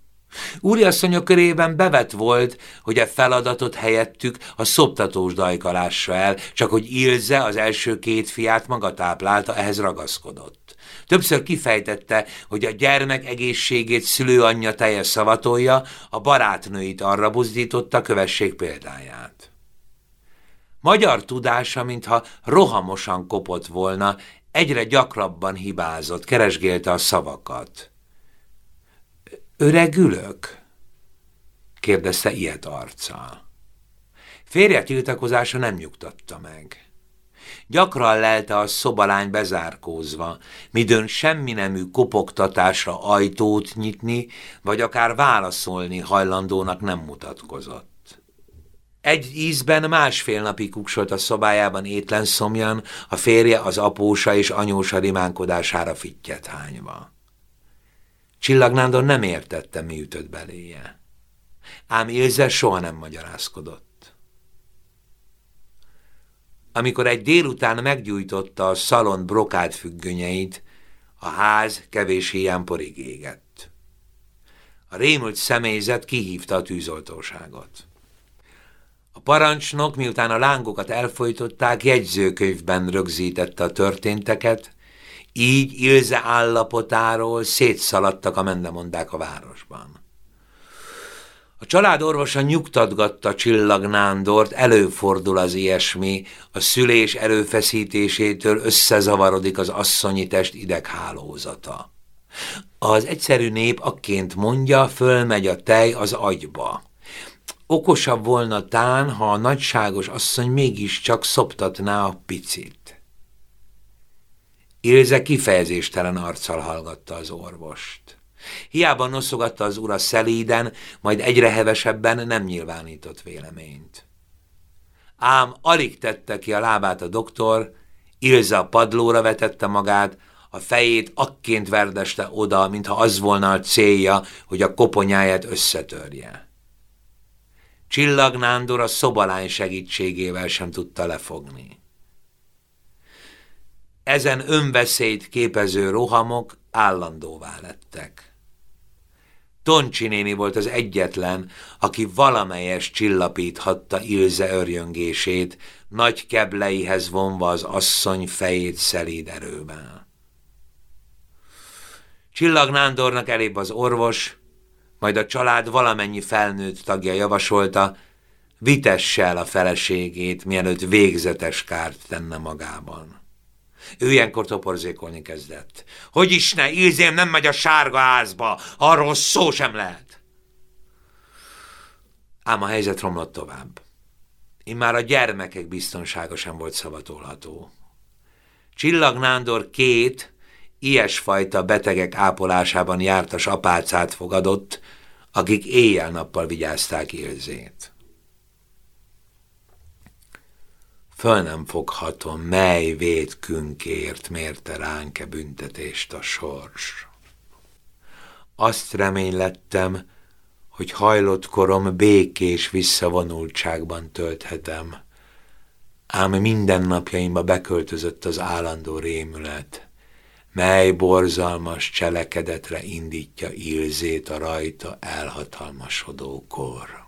Úriasszonyok körében bevet volt, hogy a feladatot helyettük a szoptatós dajka el, csak hogy Ilze az első két fiát maga táplálta, ehhez ragaszkodott. Többször kifejtette, hogy a gyermek egészségét szülőanyja teljes szavatolja, a barátnőit arra buzdította, kövessék példáját. Magyar tudása, mintha rohamosan kopott volna, egyre gyakrabban hibázott, keresgélte a szavakat. Öregülök? kérdezte ilyet arccal. Férje tiltakozása nem nyugtatta meg. Gyakran lelte a szobalány bezárkózva, midőn semmi nemű kopogtatásra ajtót nyitni, vagy akár válaszolni hajlandónak nem mutatkozott. Egy ízben másfél napig kuksolt a szobájában étlen szomjan, a férje az apósa és anyósa rimánkodására fittyet hányva. Csillagnándor nem értette, mi ütött beléje. Ám Ilze soha nem magyarázkodott. Amikor egy délután meggyújtotta a szalon brokád függönyeit, a ház kevés hiány porig égett. A rémült személyzet kihívta a tűzoltóságot. A parancsnok, miután a lángokat elfolytották, jegyzőkönyvben rögzítette a történteket, így Ilze állapotáról szétszaladtak a mendemondák a városban. A család orvosa nyugtatgatta Csillag Nándort, előfordul az ilyesmi, a szülés erőfeszítésétől összezavarodik az asszonyi test ideghálózata. Az egyszerű nép akként mondja, fölmegy a tej az agyba. Okosabb volna tán, ha a nagyságos asszony mégiscsak szoptatná a picit. Ilze kifejezéstelen arccal hallgatta az orvost. Hiába noszogatta az ura szelíden, majd egyre hevesebben nem nyilvánított véleményt. Ám alig tette ki a lábát a doktor, Ilza a padlóra vetette magát, a fejét akként verdeste oda, mintha az volna a célja, hogy a koponyáját összetörje. Csillag Nándor a szobalány segítségével sem tudta lefogni. Ezen önveszélyt képező rohamok állandóvá lettek. Toncsi néni volt az egyetlen, aki valamelyes csillapíthatta Ilze örjöngését, nagy kebleihez vonva az asszony fejét szelíd erőben. Csillag Nándornak elébb az orvos, majd a család valamennyi felnőtt tagja javasolta, vitesse el a feleségét, mielőtt végzetes kárt tenne magában. Ő ilyenkor toporzékolni kezdett. Hogy is ne, Ilzém nem megy a sárga házba, arról szó sem lehet. Ám a helyzet romlott tovább. Immár a gyermekek biztonsága sem volt szavatolható. Csillag Nándor két, ilyesfajta betegek ápolásában jártas apácát fogadott, akik éjjel-nappal vigyázták Ilzét. Föl nem foghatom, mely védkünkért mérte ránk-e büntetést a sors. Azt reménylettem, hogy hajlott korom békés visszavonultságban tölthetem, ám minden napjaimba beköltözött az állandó rémület, mely borzalmas cselekedetre indítja Ilzét a rajta elhatalmasodó kor.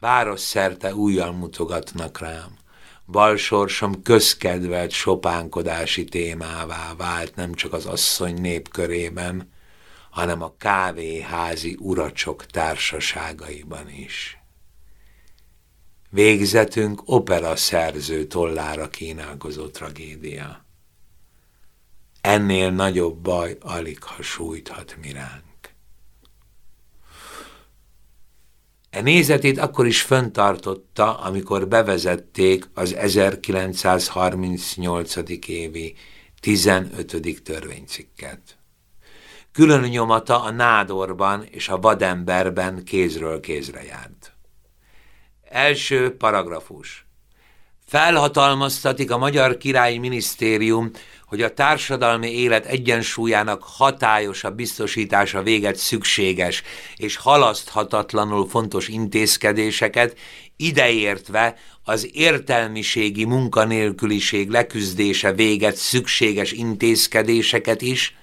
Város szerte újjal mutogatnak rám. Balsorsom közkedvelt sopánkodási témává vált nem csak az asszony népkörében, hanem a kávéházi uracsok társaságaiban is. Végzetünk opera szerző tollára kínálkozó tragédia. Ennél nagyobb baj alig ha sújthat miránk. E nézetét akkor is föntartotta, amikor bevezették az 1938. évi 15. törvénycikket. Külön nyomata a nádorban és a vademberben kézről kézre járt. Első paragrafus. Felhatalmaztatik a Magyar Királyi Minisztérium hogy a társadalmi élet egyensúlyának hatályosabb biztosítása véget szükséges és halaszthatatlanul fontos intézkedéseket, ideértve az értelmiségi munkanélküliség leküzdése véget szükséges intézkedéseket is,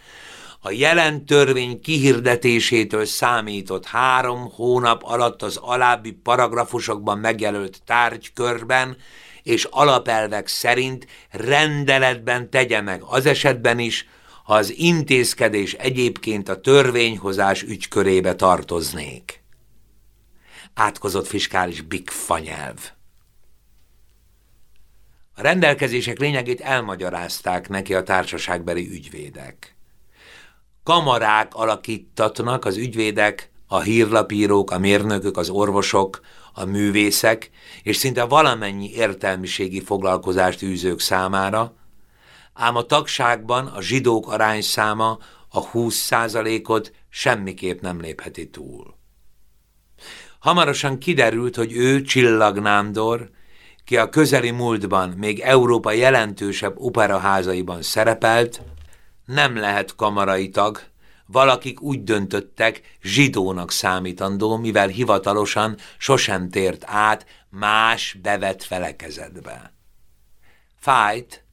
a jelen törvény kihirdetésétől számított három hónap alatt az alábbi paragrafusokban megjelölt tárgykörben és alapelvek szerint rendeletben tegye meg az esetben is, ha az intézkedés egyébként a törvényhozás ügykörébe tartoznék. Átkozott fiskális bigfanyelv. A rendelkezések lényegét elmagyarázták neki a társaságbeli ügyvédek. Kamarák alakítatnak az ügyvédek, a hírlapírók, a mérnökök, az orvosok, a művészek és szinte valamennyi értelmiségi foglalkozást űzők számára, ám a tagságban a zsidók arányszáma a 20 százalékot semmiképp nem lépheti túl. Hamarosan kiderült, hogy ő Csillag Nándor, ki a közeli múltban még Európa jelentősebb operaházaiban szerepelt, nem lehet kamarai tag, valakik úgy döntöttek, zsidónak számítandó, mivel hivatalosan sosem tért át más bevett felekezetbe. Fájt,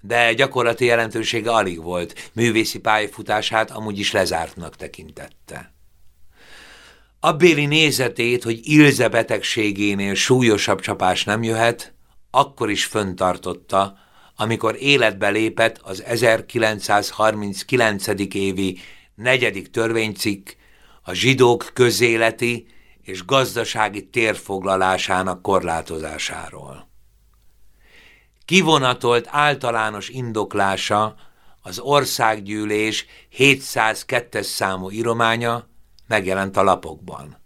de gyakorlati jelentősége alig volt, művészi pályafutását amúgy is lezártnak tekintette. Abbéli nézetét, hogy Ilze betegségénél súlyosabb csapás nem jöhet, akkor is föntartotta, amikor életbe lépett az 1939. évi negyedik törvénycikk a zsidók közéleti és gazdasági térfoglalásának korlátozásáról. Kivonatolt általános indoklása az országgyűlés 702-es számú írománya megjelent a lapokban.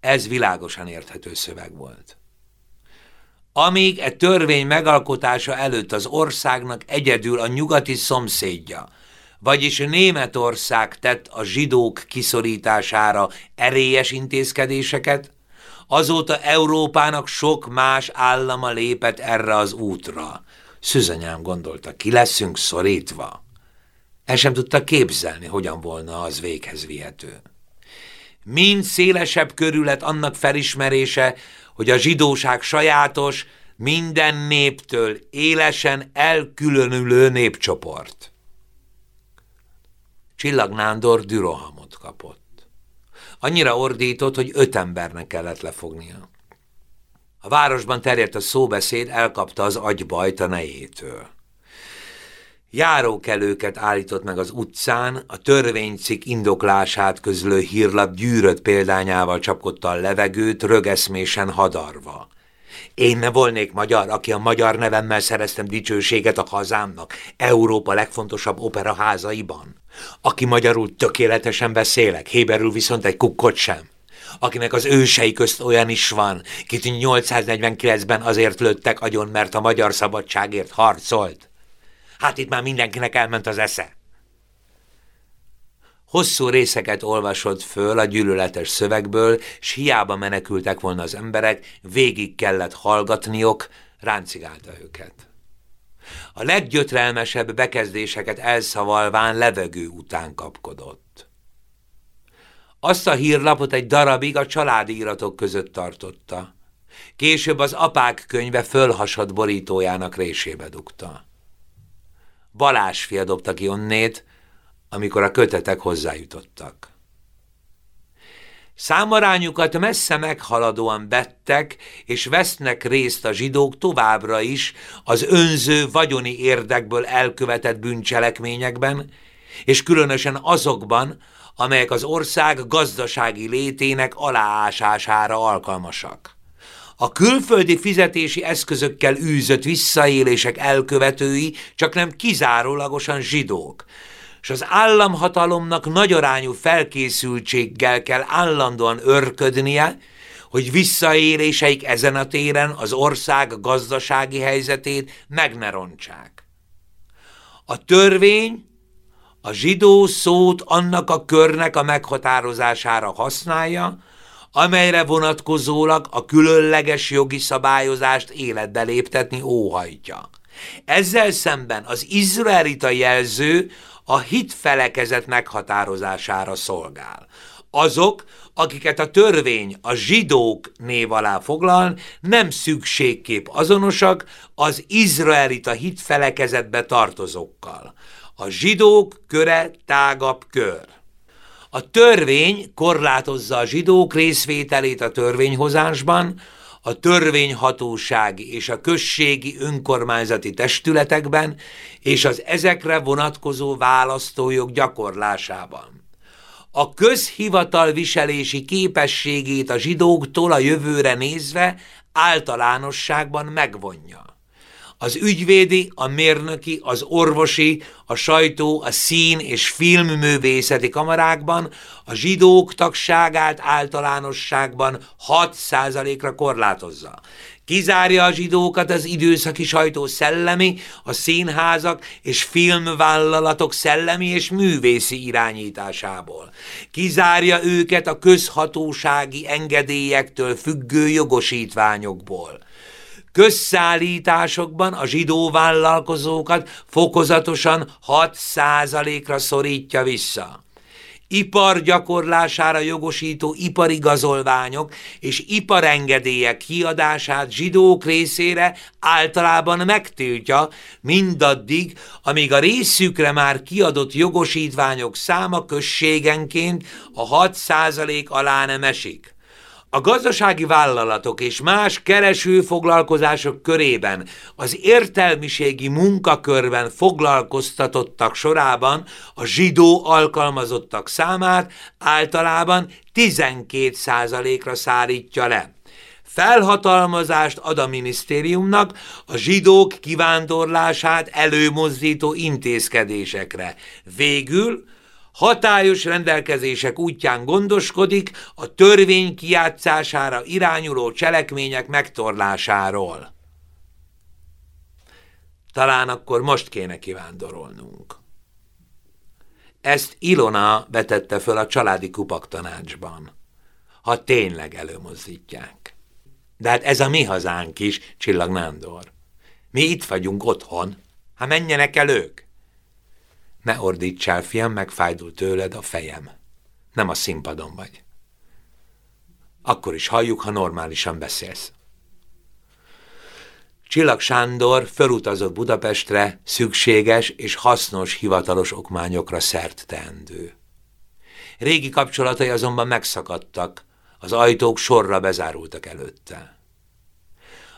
Ez világosan érthető szöveg volt. Amíg e törvény megalkotása előtt az országnak egyedül a nyugati szomszédja, vagyis Németország tett a zsidók kiszorítására erélyes intézkedéseket, azóta Európának sok más állama lépett erre az útra. Szüzanyám gondolta, ki leszünk szorítva. El sem tudta képzelni, hogyan volna az véghez vihető. Mind szélesebb körület annak felismerése, hogy a zsidóság sajátos, minden néptől élesen elkülönülő népcsoport. Csillag Nándor dürohamot kapott. Annyira ordított, hogy öt embernek kellett lefognia. A városban terjedt a szóbeszéd, elkapta az agybajt a nejétől. Járókelőket állított meg az utcán, a törvénycik indoklását közlő hírlap gyűrött példányával csapkodta a levegőt, rögeszmésen hadarva. Én ne volnék magyar, aki a magyar nevemmel szereztem dicsőséget a hazámnak, Európa legfontosabb operaházaiban. Aki magyarul tökéletesen beszélek, héberül viszont egy kukkot sem. Akinek az ősei közt olyan is van, kit 849-ben azért lőttek agyon, mert a magyar szabadságért harcolt. Hát itt már mindenkinek elment az esze. Hosszú részeket olvasott föl a gyűlöletes szövegből, s hiába menekültek volna az emberek, végig kellett hallgatniok, ráncigálta őket. A leggyötrelmesebb bekezdéseket elszavalván levegő után kapkodott. Azt a hírlapot egy darabig a családi iratok között tartotta. Később az apák könyve fölhasad borítójának résébe dugta. Balás fia dobta ki onnét, amikor a kötetek hozzájutottak. Számarányukat messze meghaladóan bettek, és vesznek részt a zsidók továbbra is az önző vagyoni érdekből elkövetett bűncselekményekben, és különösen azokban, amelyek az ország gazdasági létének aláásására alkalmasak. A külföldi fizetési eszközökkel űzött visszaélések elkövetői csak nem kizárólagosan zsidók, és az államhatalomnak nagyarányú felkészültséggel kell állandóan örködnie, hogy visszaéléseik ezen a téren az ország gazdasági helyzetét meg ne rontsák. A törvény a zsidó szót annak a körnek a meghatározására használja, amelyre vonatkozólag a különleges jogi szabályozást életbe léptetni óhajtja. Ezzel szemben az izraelita jelző a hitfelekezet meghatározására szolgál. Azok, akiket a törvény a zsidók név alá foglal, nem szükségképp azonosak az izraelita hitfelekezetbe tartozókkal. A zsidók köre tágabb kör. A törvény korlátozza a zsidók részvételét a törvényhozásban, a törvényhatósági és a községi önkormányzati testületekben és az ezekre vonatkozó választójog gyakorlásában. A közhivatal viselési képességét a zsidóktól a jövőre nézve általánosságban megvonja az ügyvédi, a mérnöki, az orvosi, a sajtó, a szín és filmművészeti kamarákban a zsidók tagságát általánosságban 6%-ra korlátozza. Kizárja a zsidókat az időszaki sajtó szellemi, a színházak és filmvállalatok szellemi és művészi irányításából. Kizárja őket a közhatósági engedélyektől függő jogosítványokból közszállításokban a zsidó vállalkozókat fokozatosan 6%-ra szorítja vissza. Ipar gyakorlására jogosító iparigazolványok és iparengedélyek kiadását zsidók részére általában megtiltja, mindaddig, amíg a részükre már kiadott jogosítványok száma községenként a 6% alá nem esik. A gazdasági vállalatok és más kereső foglalkozások körében az értelmiségi munkakörben foglalkoztatottak sorában a zsidó alkalmazottak számát általában 12%-ra szárítja le. Felhatalmazást ad a minisztériumnak a zsidók kivándorlását előmozdító intézkedésekre. Végül hatályos rendelkezések útján gondoskodik a törvény kijátszására irányuló cselekmények megtorlásáról. Talán akkor most kéne kivándorolnunk. Ezt Ilona vetette föl a családi kupak tanácsban, ha tényleg előmozdítják. De hát ez a mi hazánk is, Csillag Nándor. Mi itt vagyunk otthon, ha menjenek el ők. Ne ordítsál, fiam, megfájdul tőled a fejem. Nem a színpadon vagy. Akkor is halljuk, ha normálisan beszélsz. Csillag Sándor fölutazott Budapestre szükséges és hasznos hivatalos okmányokra szert teendő. Régi kapcsolatai azonban megszakadtak, az ajtók sorra bezárultak előtte.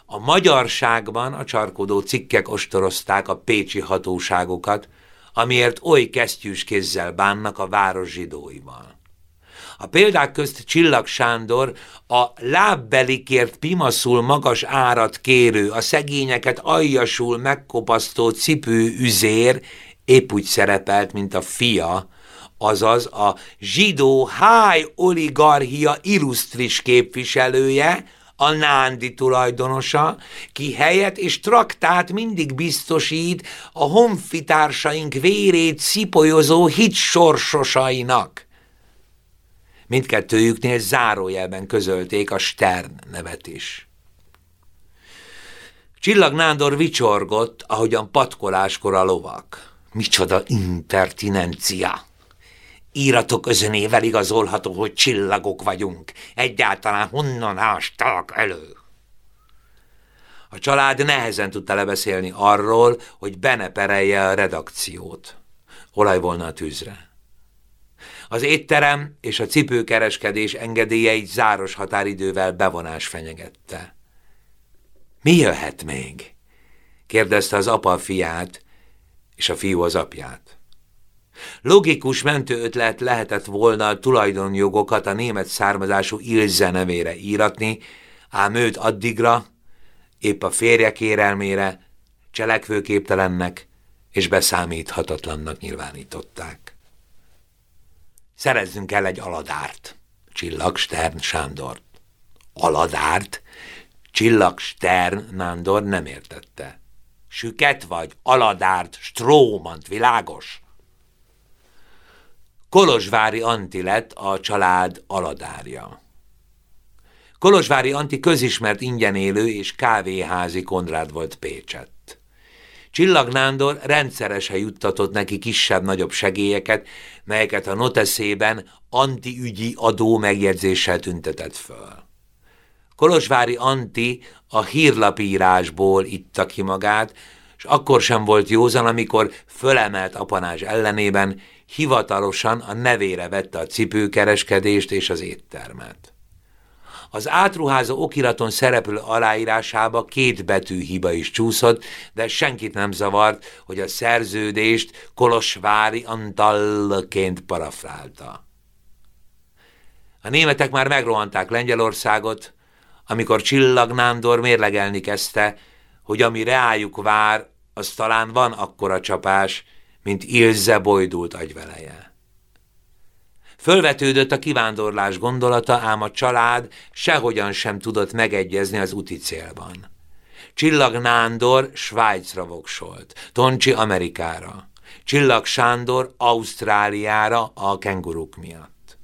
A magyarságban a csarkodó cikkek ostorozták a pécsi hatóságokat, amiért oly kesztyűs kézzel bánnak a város zsidóival. A példák közt Csillag Sándor a lábbelikért pimaszul magas árat kérő, a szegényeket aljasul megkopasztó cipő üzér épp úgy szerepelt, mint a fia, azaz a zsidó háj oligarchia illusztris képviselője, a nándi tulajdonosa, ki helyet és traktát mindig biztosít a honfitársaink vérét szipolyozó hitsorsosainak. Mindkettőjüknél zárójelben közölték a Stern nevet is. Csillag Nándor vicsorgott, ahogyan patkoláskor a lovak. Micsoda impertinencia! Íratok özönével igazolható, hogy csillagok vagyunk. Egyáltalán honnan ástak elő? A család nehezen tudta lebeszélni arról, hogy beneperelje a redakciót. Olaj volna a tűzre. Az étterem és a cipőkereskedés engedélyeit záros határidővel bevonás fenyegette. Mi jöhet még? kérdezte az apa a fiát, és a fiú az apját. Logikus mentő ötlet lehetett volna tulajdonjogokat a német származású Ilze nevére íratni, ám őt addigra, épp a férje kérelmére, cselekvőképtelennek és beszámíthatatlannak nyilvánították. Szerezzünk el egy aladárt, Csillag Stern Sándort. Aladárt? Csillag Stern Nándor nem értette. Süket vagy, aladárt, strómant, világos? Kolozsvári Anti lett a család aladárja. Kolozsvári Anti közismert ingyenélő és kávéházi Konrád volt Pécsett. Csillag Nándor rendszeresen juttatott neki kisebb-nagyobb segélyeket, melyeket a noteszében antiügyi adó megjegyzéssel tüntetett föl. Kolozsvári Anti a hírlapírásból itta ki magát, és akkor sem volt józan, amikor fölemelt apanás ellenében hivatalosan a nevére vette a cipőkereskedést és az éttermet. Az átruházó okiraton szereplő aláírásába két betű hiba is csúszott, de senkit nem zavart, hogy a szerződést Kolosvári Antallként parafrálta. A németek már megrohanták Lengyelországot, amikor Csillag Nándor mérlegelni kezdte, hogy ami reájuk vár, az talán van akkora csapás, mint Ilze bojdult agyveleje. Fölvetődött a kivándorlás gondolata, ám a család sehogyan sem tudott megegyezni az úti célban. Csillag Nándor Svájcra voksolt, Toncsi Amerikára, Csillag Sándor Ausztráliára a kenguruk miatt.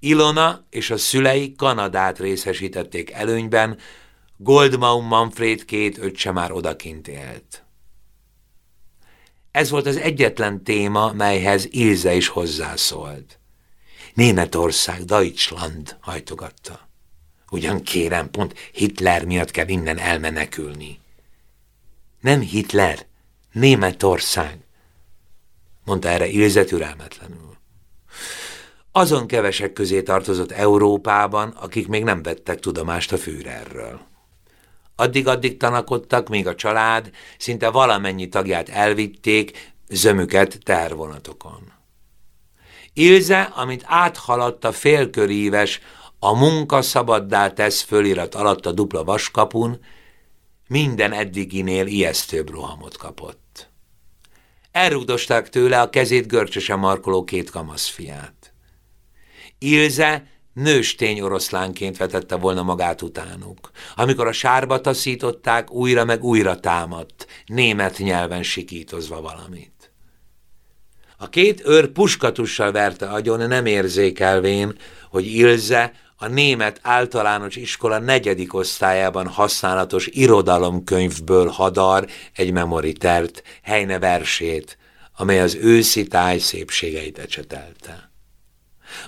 Ilona és a szülei Kanadát részesítették előnyben, Goldmaum Manfred két öccse már odakint élt. Ez volt az egyetlen téma, melyhez Ilze is hozzászólt. Németország, Deutschland hajtogatta. Ugyan kérem, pont Hitler miatt kell innen elmenekülni. Nem Hitler, Németország, mondta erre Ilze türelmetlenül. Azon kevesek közé tartozott Európában, akik még nem vettek tudomást a Führerről. Addig-addig tanakodtak, míg a család szinte valamennyi tagját elvitték zömüket tervonatokon. Ilze, amint áthaladta félköríves, a munka szabaddá tesz fölirat alatt a dupla vaskapun, minden eddiginél ijesztőbb rohamot kapott. Elrugdosták tőle a kezét görcsösen markoló két kamaszfiát. Ilze nőstény oroszlánként vetette volna magát utánuk. Amikor a sárba taszították, újra meg újra támadt, német nyelven sikítozva valamit. A két őr puskatussal verte agyon, nem érzékelvén, hogy Ilze a német általános iskola negyedik osztályában használatos irodalomkönyvből hadar egy memoritert, helyne versét, amely az őszi táj szépségeit ecsetelte.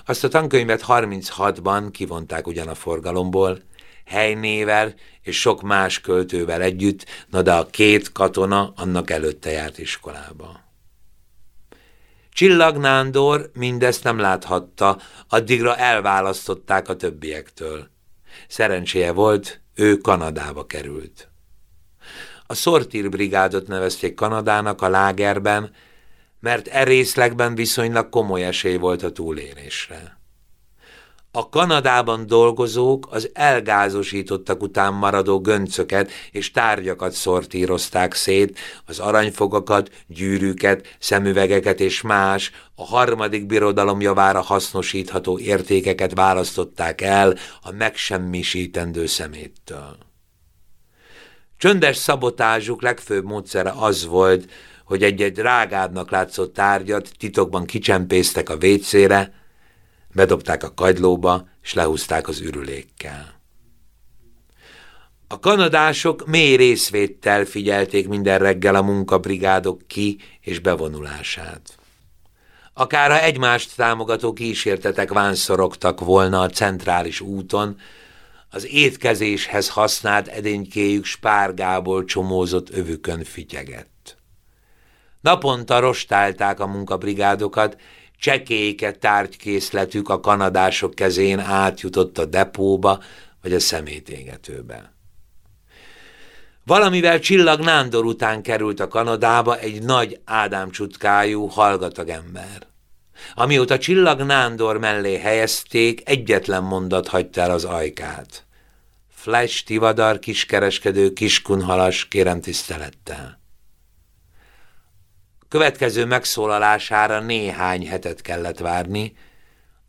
Azt a tankönyvet 36-ban kivonták ugyan a forgalomból, helynével és sok más költővel együtt, na de a két katona annak előtte járt iskolába. Csillag Nándor mindezt nem láthatta, addigra elválasztották a többiektől. Szerencséje volt, ő Kanadába került. A szortírbrigádot nevezték Kanadának a lágerben, mert erészlegben viszonylag komoly esély volt a túlélésre. A Kanadában dolgozók az elgázosítottak után maradó göncöket és tárgyakat szortírozták szét, az aranyfogakat, gyűrűket, szemüvegeket és más, a harmadik birodalom javára hasznosítható értékeket választották el a megsemmisítendő szeméttől. Csöndes szabotázsuk legfőbb módszere az volt, hogy egy-egy drágábbnak látszott tárgyat titokban kicsempésztek a vécére, bedobták a kagylóba, és lehúzták az ürülékkel. A kanadások mély részvéttel figyelték minden reggel a munkabrigádok ki- és bevonulását. Akár ha egymást támogató kísértetek vánszorogtak volna a centrális úton, az étkezéshez használt edénykéjük spárgából csomózott övükön fityegett. Naponta rostálták a munkabrigádokat, csekélyke tárgykészletük a kanadások kezén átjutott a depóba vagy a szemétégetőbe. Valamivel Csillag Nándor után került a Kanadába egy nagy ádámcsutkájú, hallgatag ember. Amióta Csillag Nándor mellé helyezték, egyetlen mondat hagyta el az ajkát. Flash Tivadar kiskereskedő kiskunhalas, kérem tisztelettel. Következő megszólalására néhány hetet kellett várni,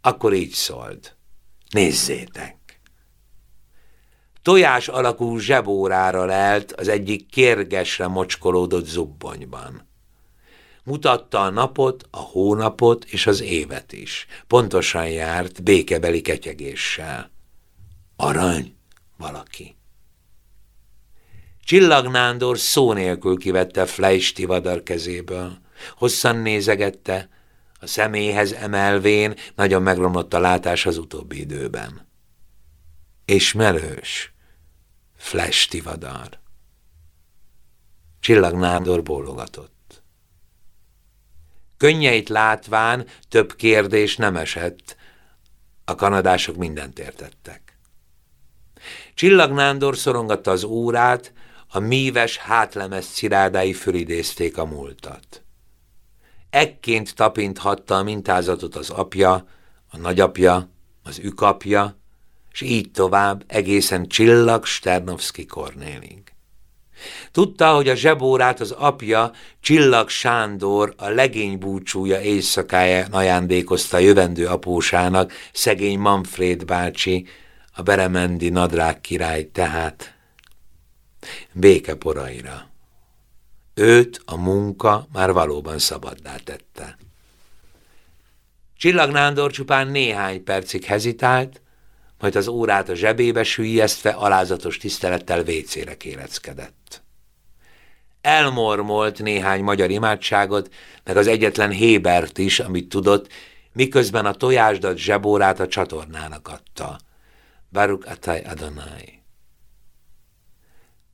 akkor így szólt. Nézzétek! Tojás alakú zsebórára lelt az egyik kérgesre mocskolódott zubbonyban. Mutatta a napot, a hónapot és az évet is. Pontosan járt békebeli ketyegéssel. Arany valaki. Csillagnándor szó nélkül kivette Fleisch vadar kezéből. Hosszan nézegette, a személyhez emelvén nagyon megromlott a látás az utóbbi időben. És merős, Flash tivadar. Csillagnándor bólogatott. Könnyeit látván több kérdés nem esett, a kanadások mindent értettek. Csillagnándor szorongatta az órát, a míves hátlemez cirádái fölidézték a múltat. Ekként tapinthatta a mintázatot az apja, a nagyapja, az ükapja, és így tovább egészen Csillag Sternovszki Kornélig. Tudta, hogy a zsebórát az apja, Csillag Sándor a legény búcsúja éjszakáján ajándékozta jövendő apósának, szegény Manfred bácsi, a Beremendi nadrág király tehát, béke poraira. Őt a munka már valóban szabaddá tette. Csillag Nándor csupán néhány percig hezitált, majd az órát a zsebébe süllyesztve alázatos tisztelettel vécére kéreckedett. Elmormolt néhány magyar imádságot, meg az egyetlen Hébert is, amit tudott, miközben a tojásdat zsebórát a csatornának adta. Baruch Atai Adonai.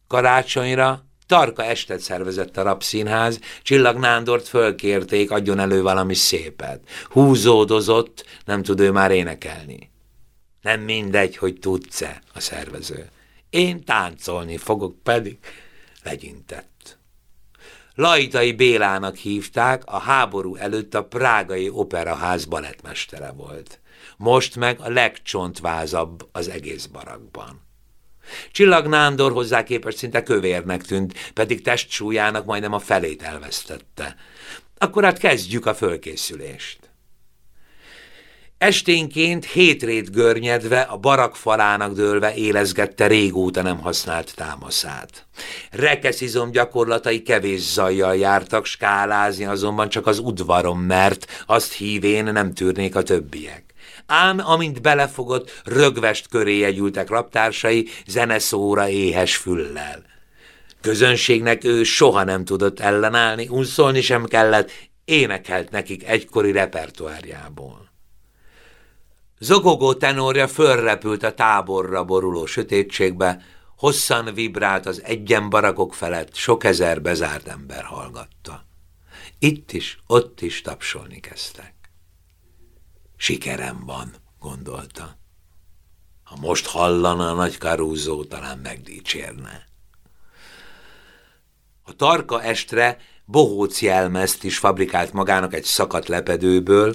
Karácsonyra tarka estet szervezett a rapszínház, Csillag Nándort fölkérték, adjon elő valami szépet. Húzódozott, nem tud ő már énekelni. Nem mindegy, hogy tudsz-e a szervező. Én táncolni fogok pedig, legyintett. Lajtai Bélának hívták, a háború előtt a prágai operaház balettmestere volt. Most meg a legcsontvázabb az egész barakban. Csillag Nándor hozzá képest szinte kövérnek tűnt, pedig testsúlyának majdnem a felét elvesztette. Akkor hát kezdjük a fölkészülést. Esténként hétrét görnyedve, a barak falának dőlve élezgette régóta nem használt támaszát. Rekeszizom gyakorlatai kevés zajjal jártak, skálázni azonban csak az udvarom, mert azt hívén nem tűrnék a többiek. Ám, amint belefogott, rögvest köré jegyültek raptársai, zeneszóra éhes füllel. Közönségnek ő soha nem tudott ellenállni, unszolni sem kellett, énekelt nekik egykori repertoárjából. Zogogó tenorja fölrepült a táborra boruló sötétségbe, hosszan vibrált az egyen barakok felett, sok ezer bezárt ember hallgatta. Itt is, ott is tapsolni kezdtek. Sikerem van, gondolta. Ha most hallana a nagy karúzó, talán megdicsérne. A tarka estre bohóc jelmezt is fabrikált magának egy szakadt lepedőből,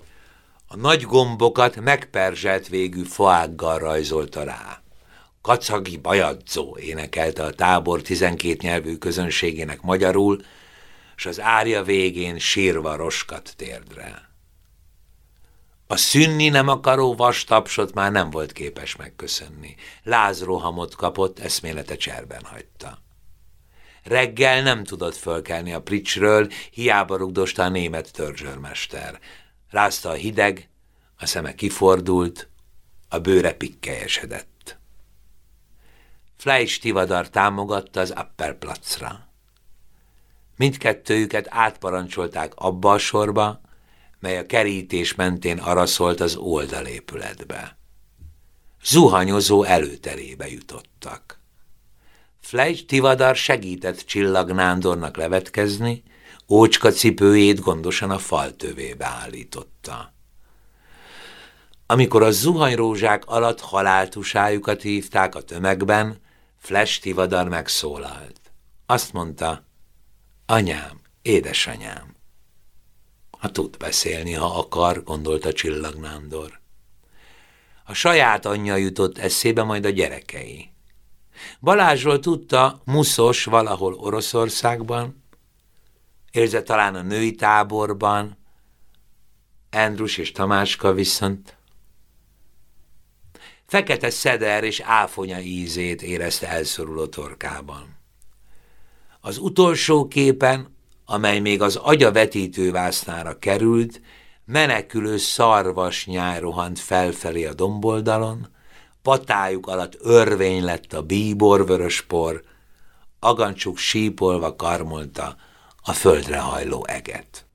a nagy gombokat megperzselt végű foággal rajzolta rá. Kacagi bajadzó énekelte a tábor tizenkét nyelvű közönségének magyarul, és az árja végén sírva roskat térdre. A szünni nem akaró vastapsot már nem volt képes megköszönni. Lázrohamot kapott, eszmélete cserben hagyta. Reggel nem tudott fölkelni a pricsről, hiába rugdosta a német törzsörmester. Rázta a hideg, a szeme kifordult, a bőre pikkelyesedett. Fleisch Tivadar támogatta az Apperplatzra. Mindkettőjüket átparancsolták abba a sorba, mely a kerítés mentén araszolt az oldalépületbe. Zuhanyozó előterébe jutottak. Fleisch Tivadar segített Csillag Nándornak levetkezni, ócska cipőjét gondosan a fal tövébe állította. Amikor a zuhanyrózsák alatt haláltusájukat hívták a tömegben, Flash Tivadar megszólalt. Azt mondta, anyám, édesanyám. Ha tud beszélni, ha akar, gondolta Csillagnándor. A saját anyja jutott eszébe, majd a gyerekei. Balázsról tudta, muszos valahol Oroszországban, érze talán a női táborban, Andrus és Tamáska viszont fekete szeder és áfonya ízét érezte elszoruló torkában. Az utolsó képen, amely még az agya vetítővásznára került, menekülő szarvas nyár rohant felfelé a domboldalon, patájuk alatt örvény lett a bíborvörös por, agancsuk sípolva karmolta a földre hajló eget.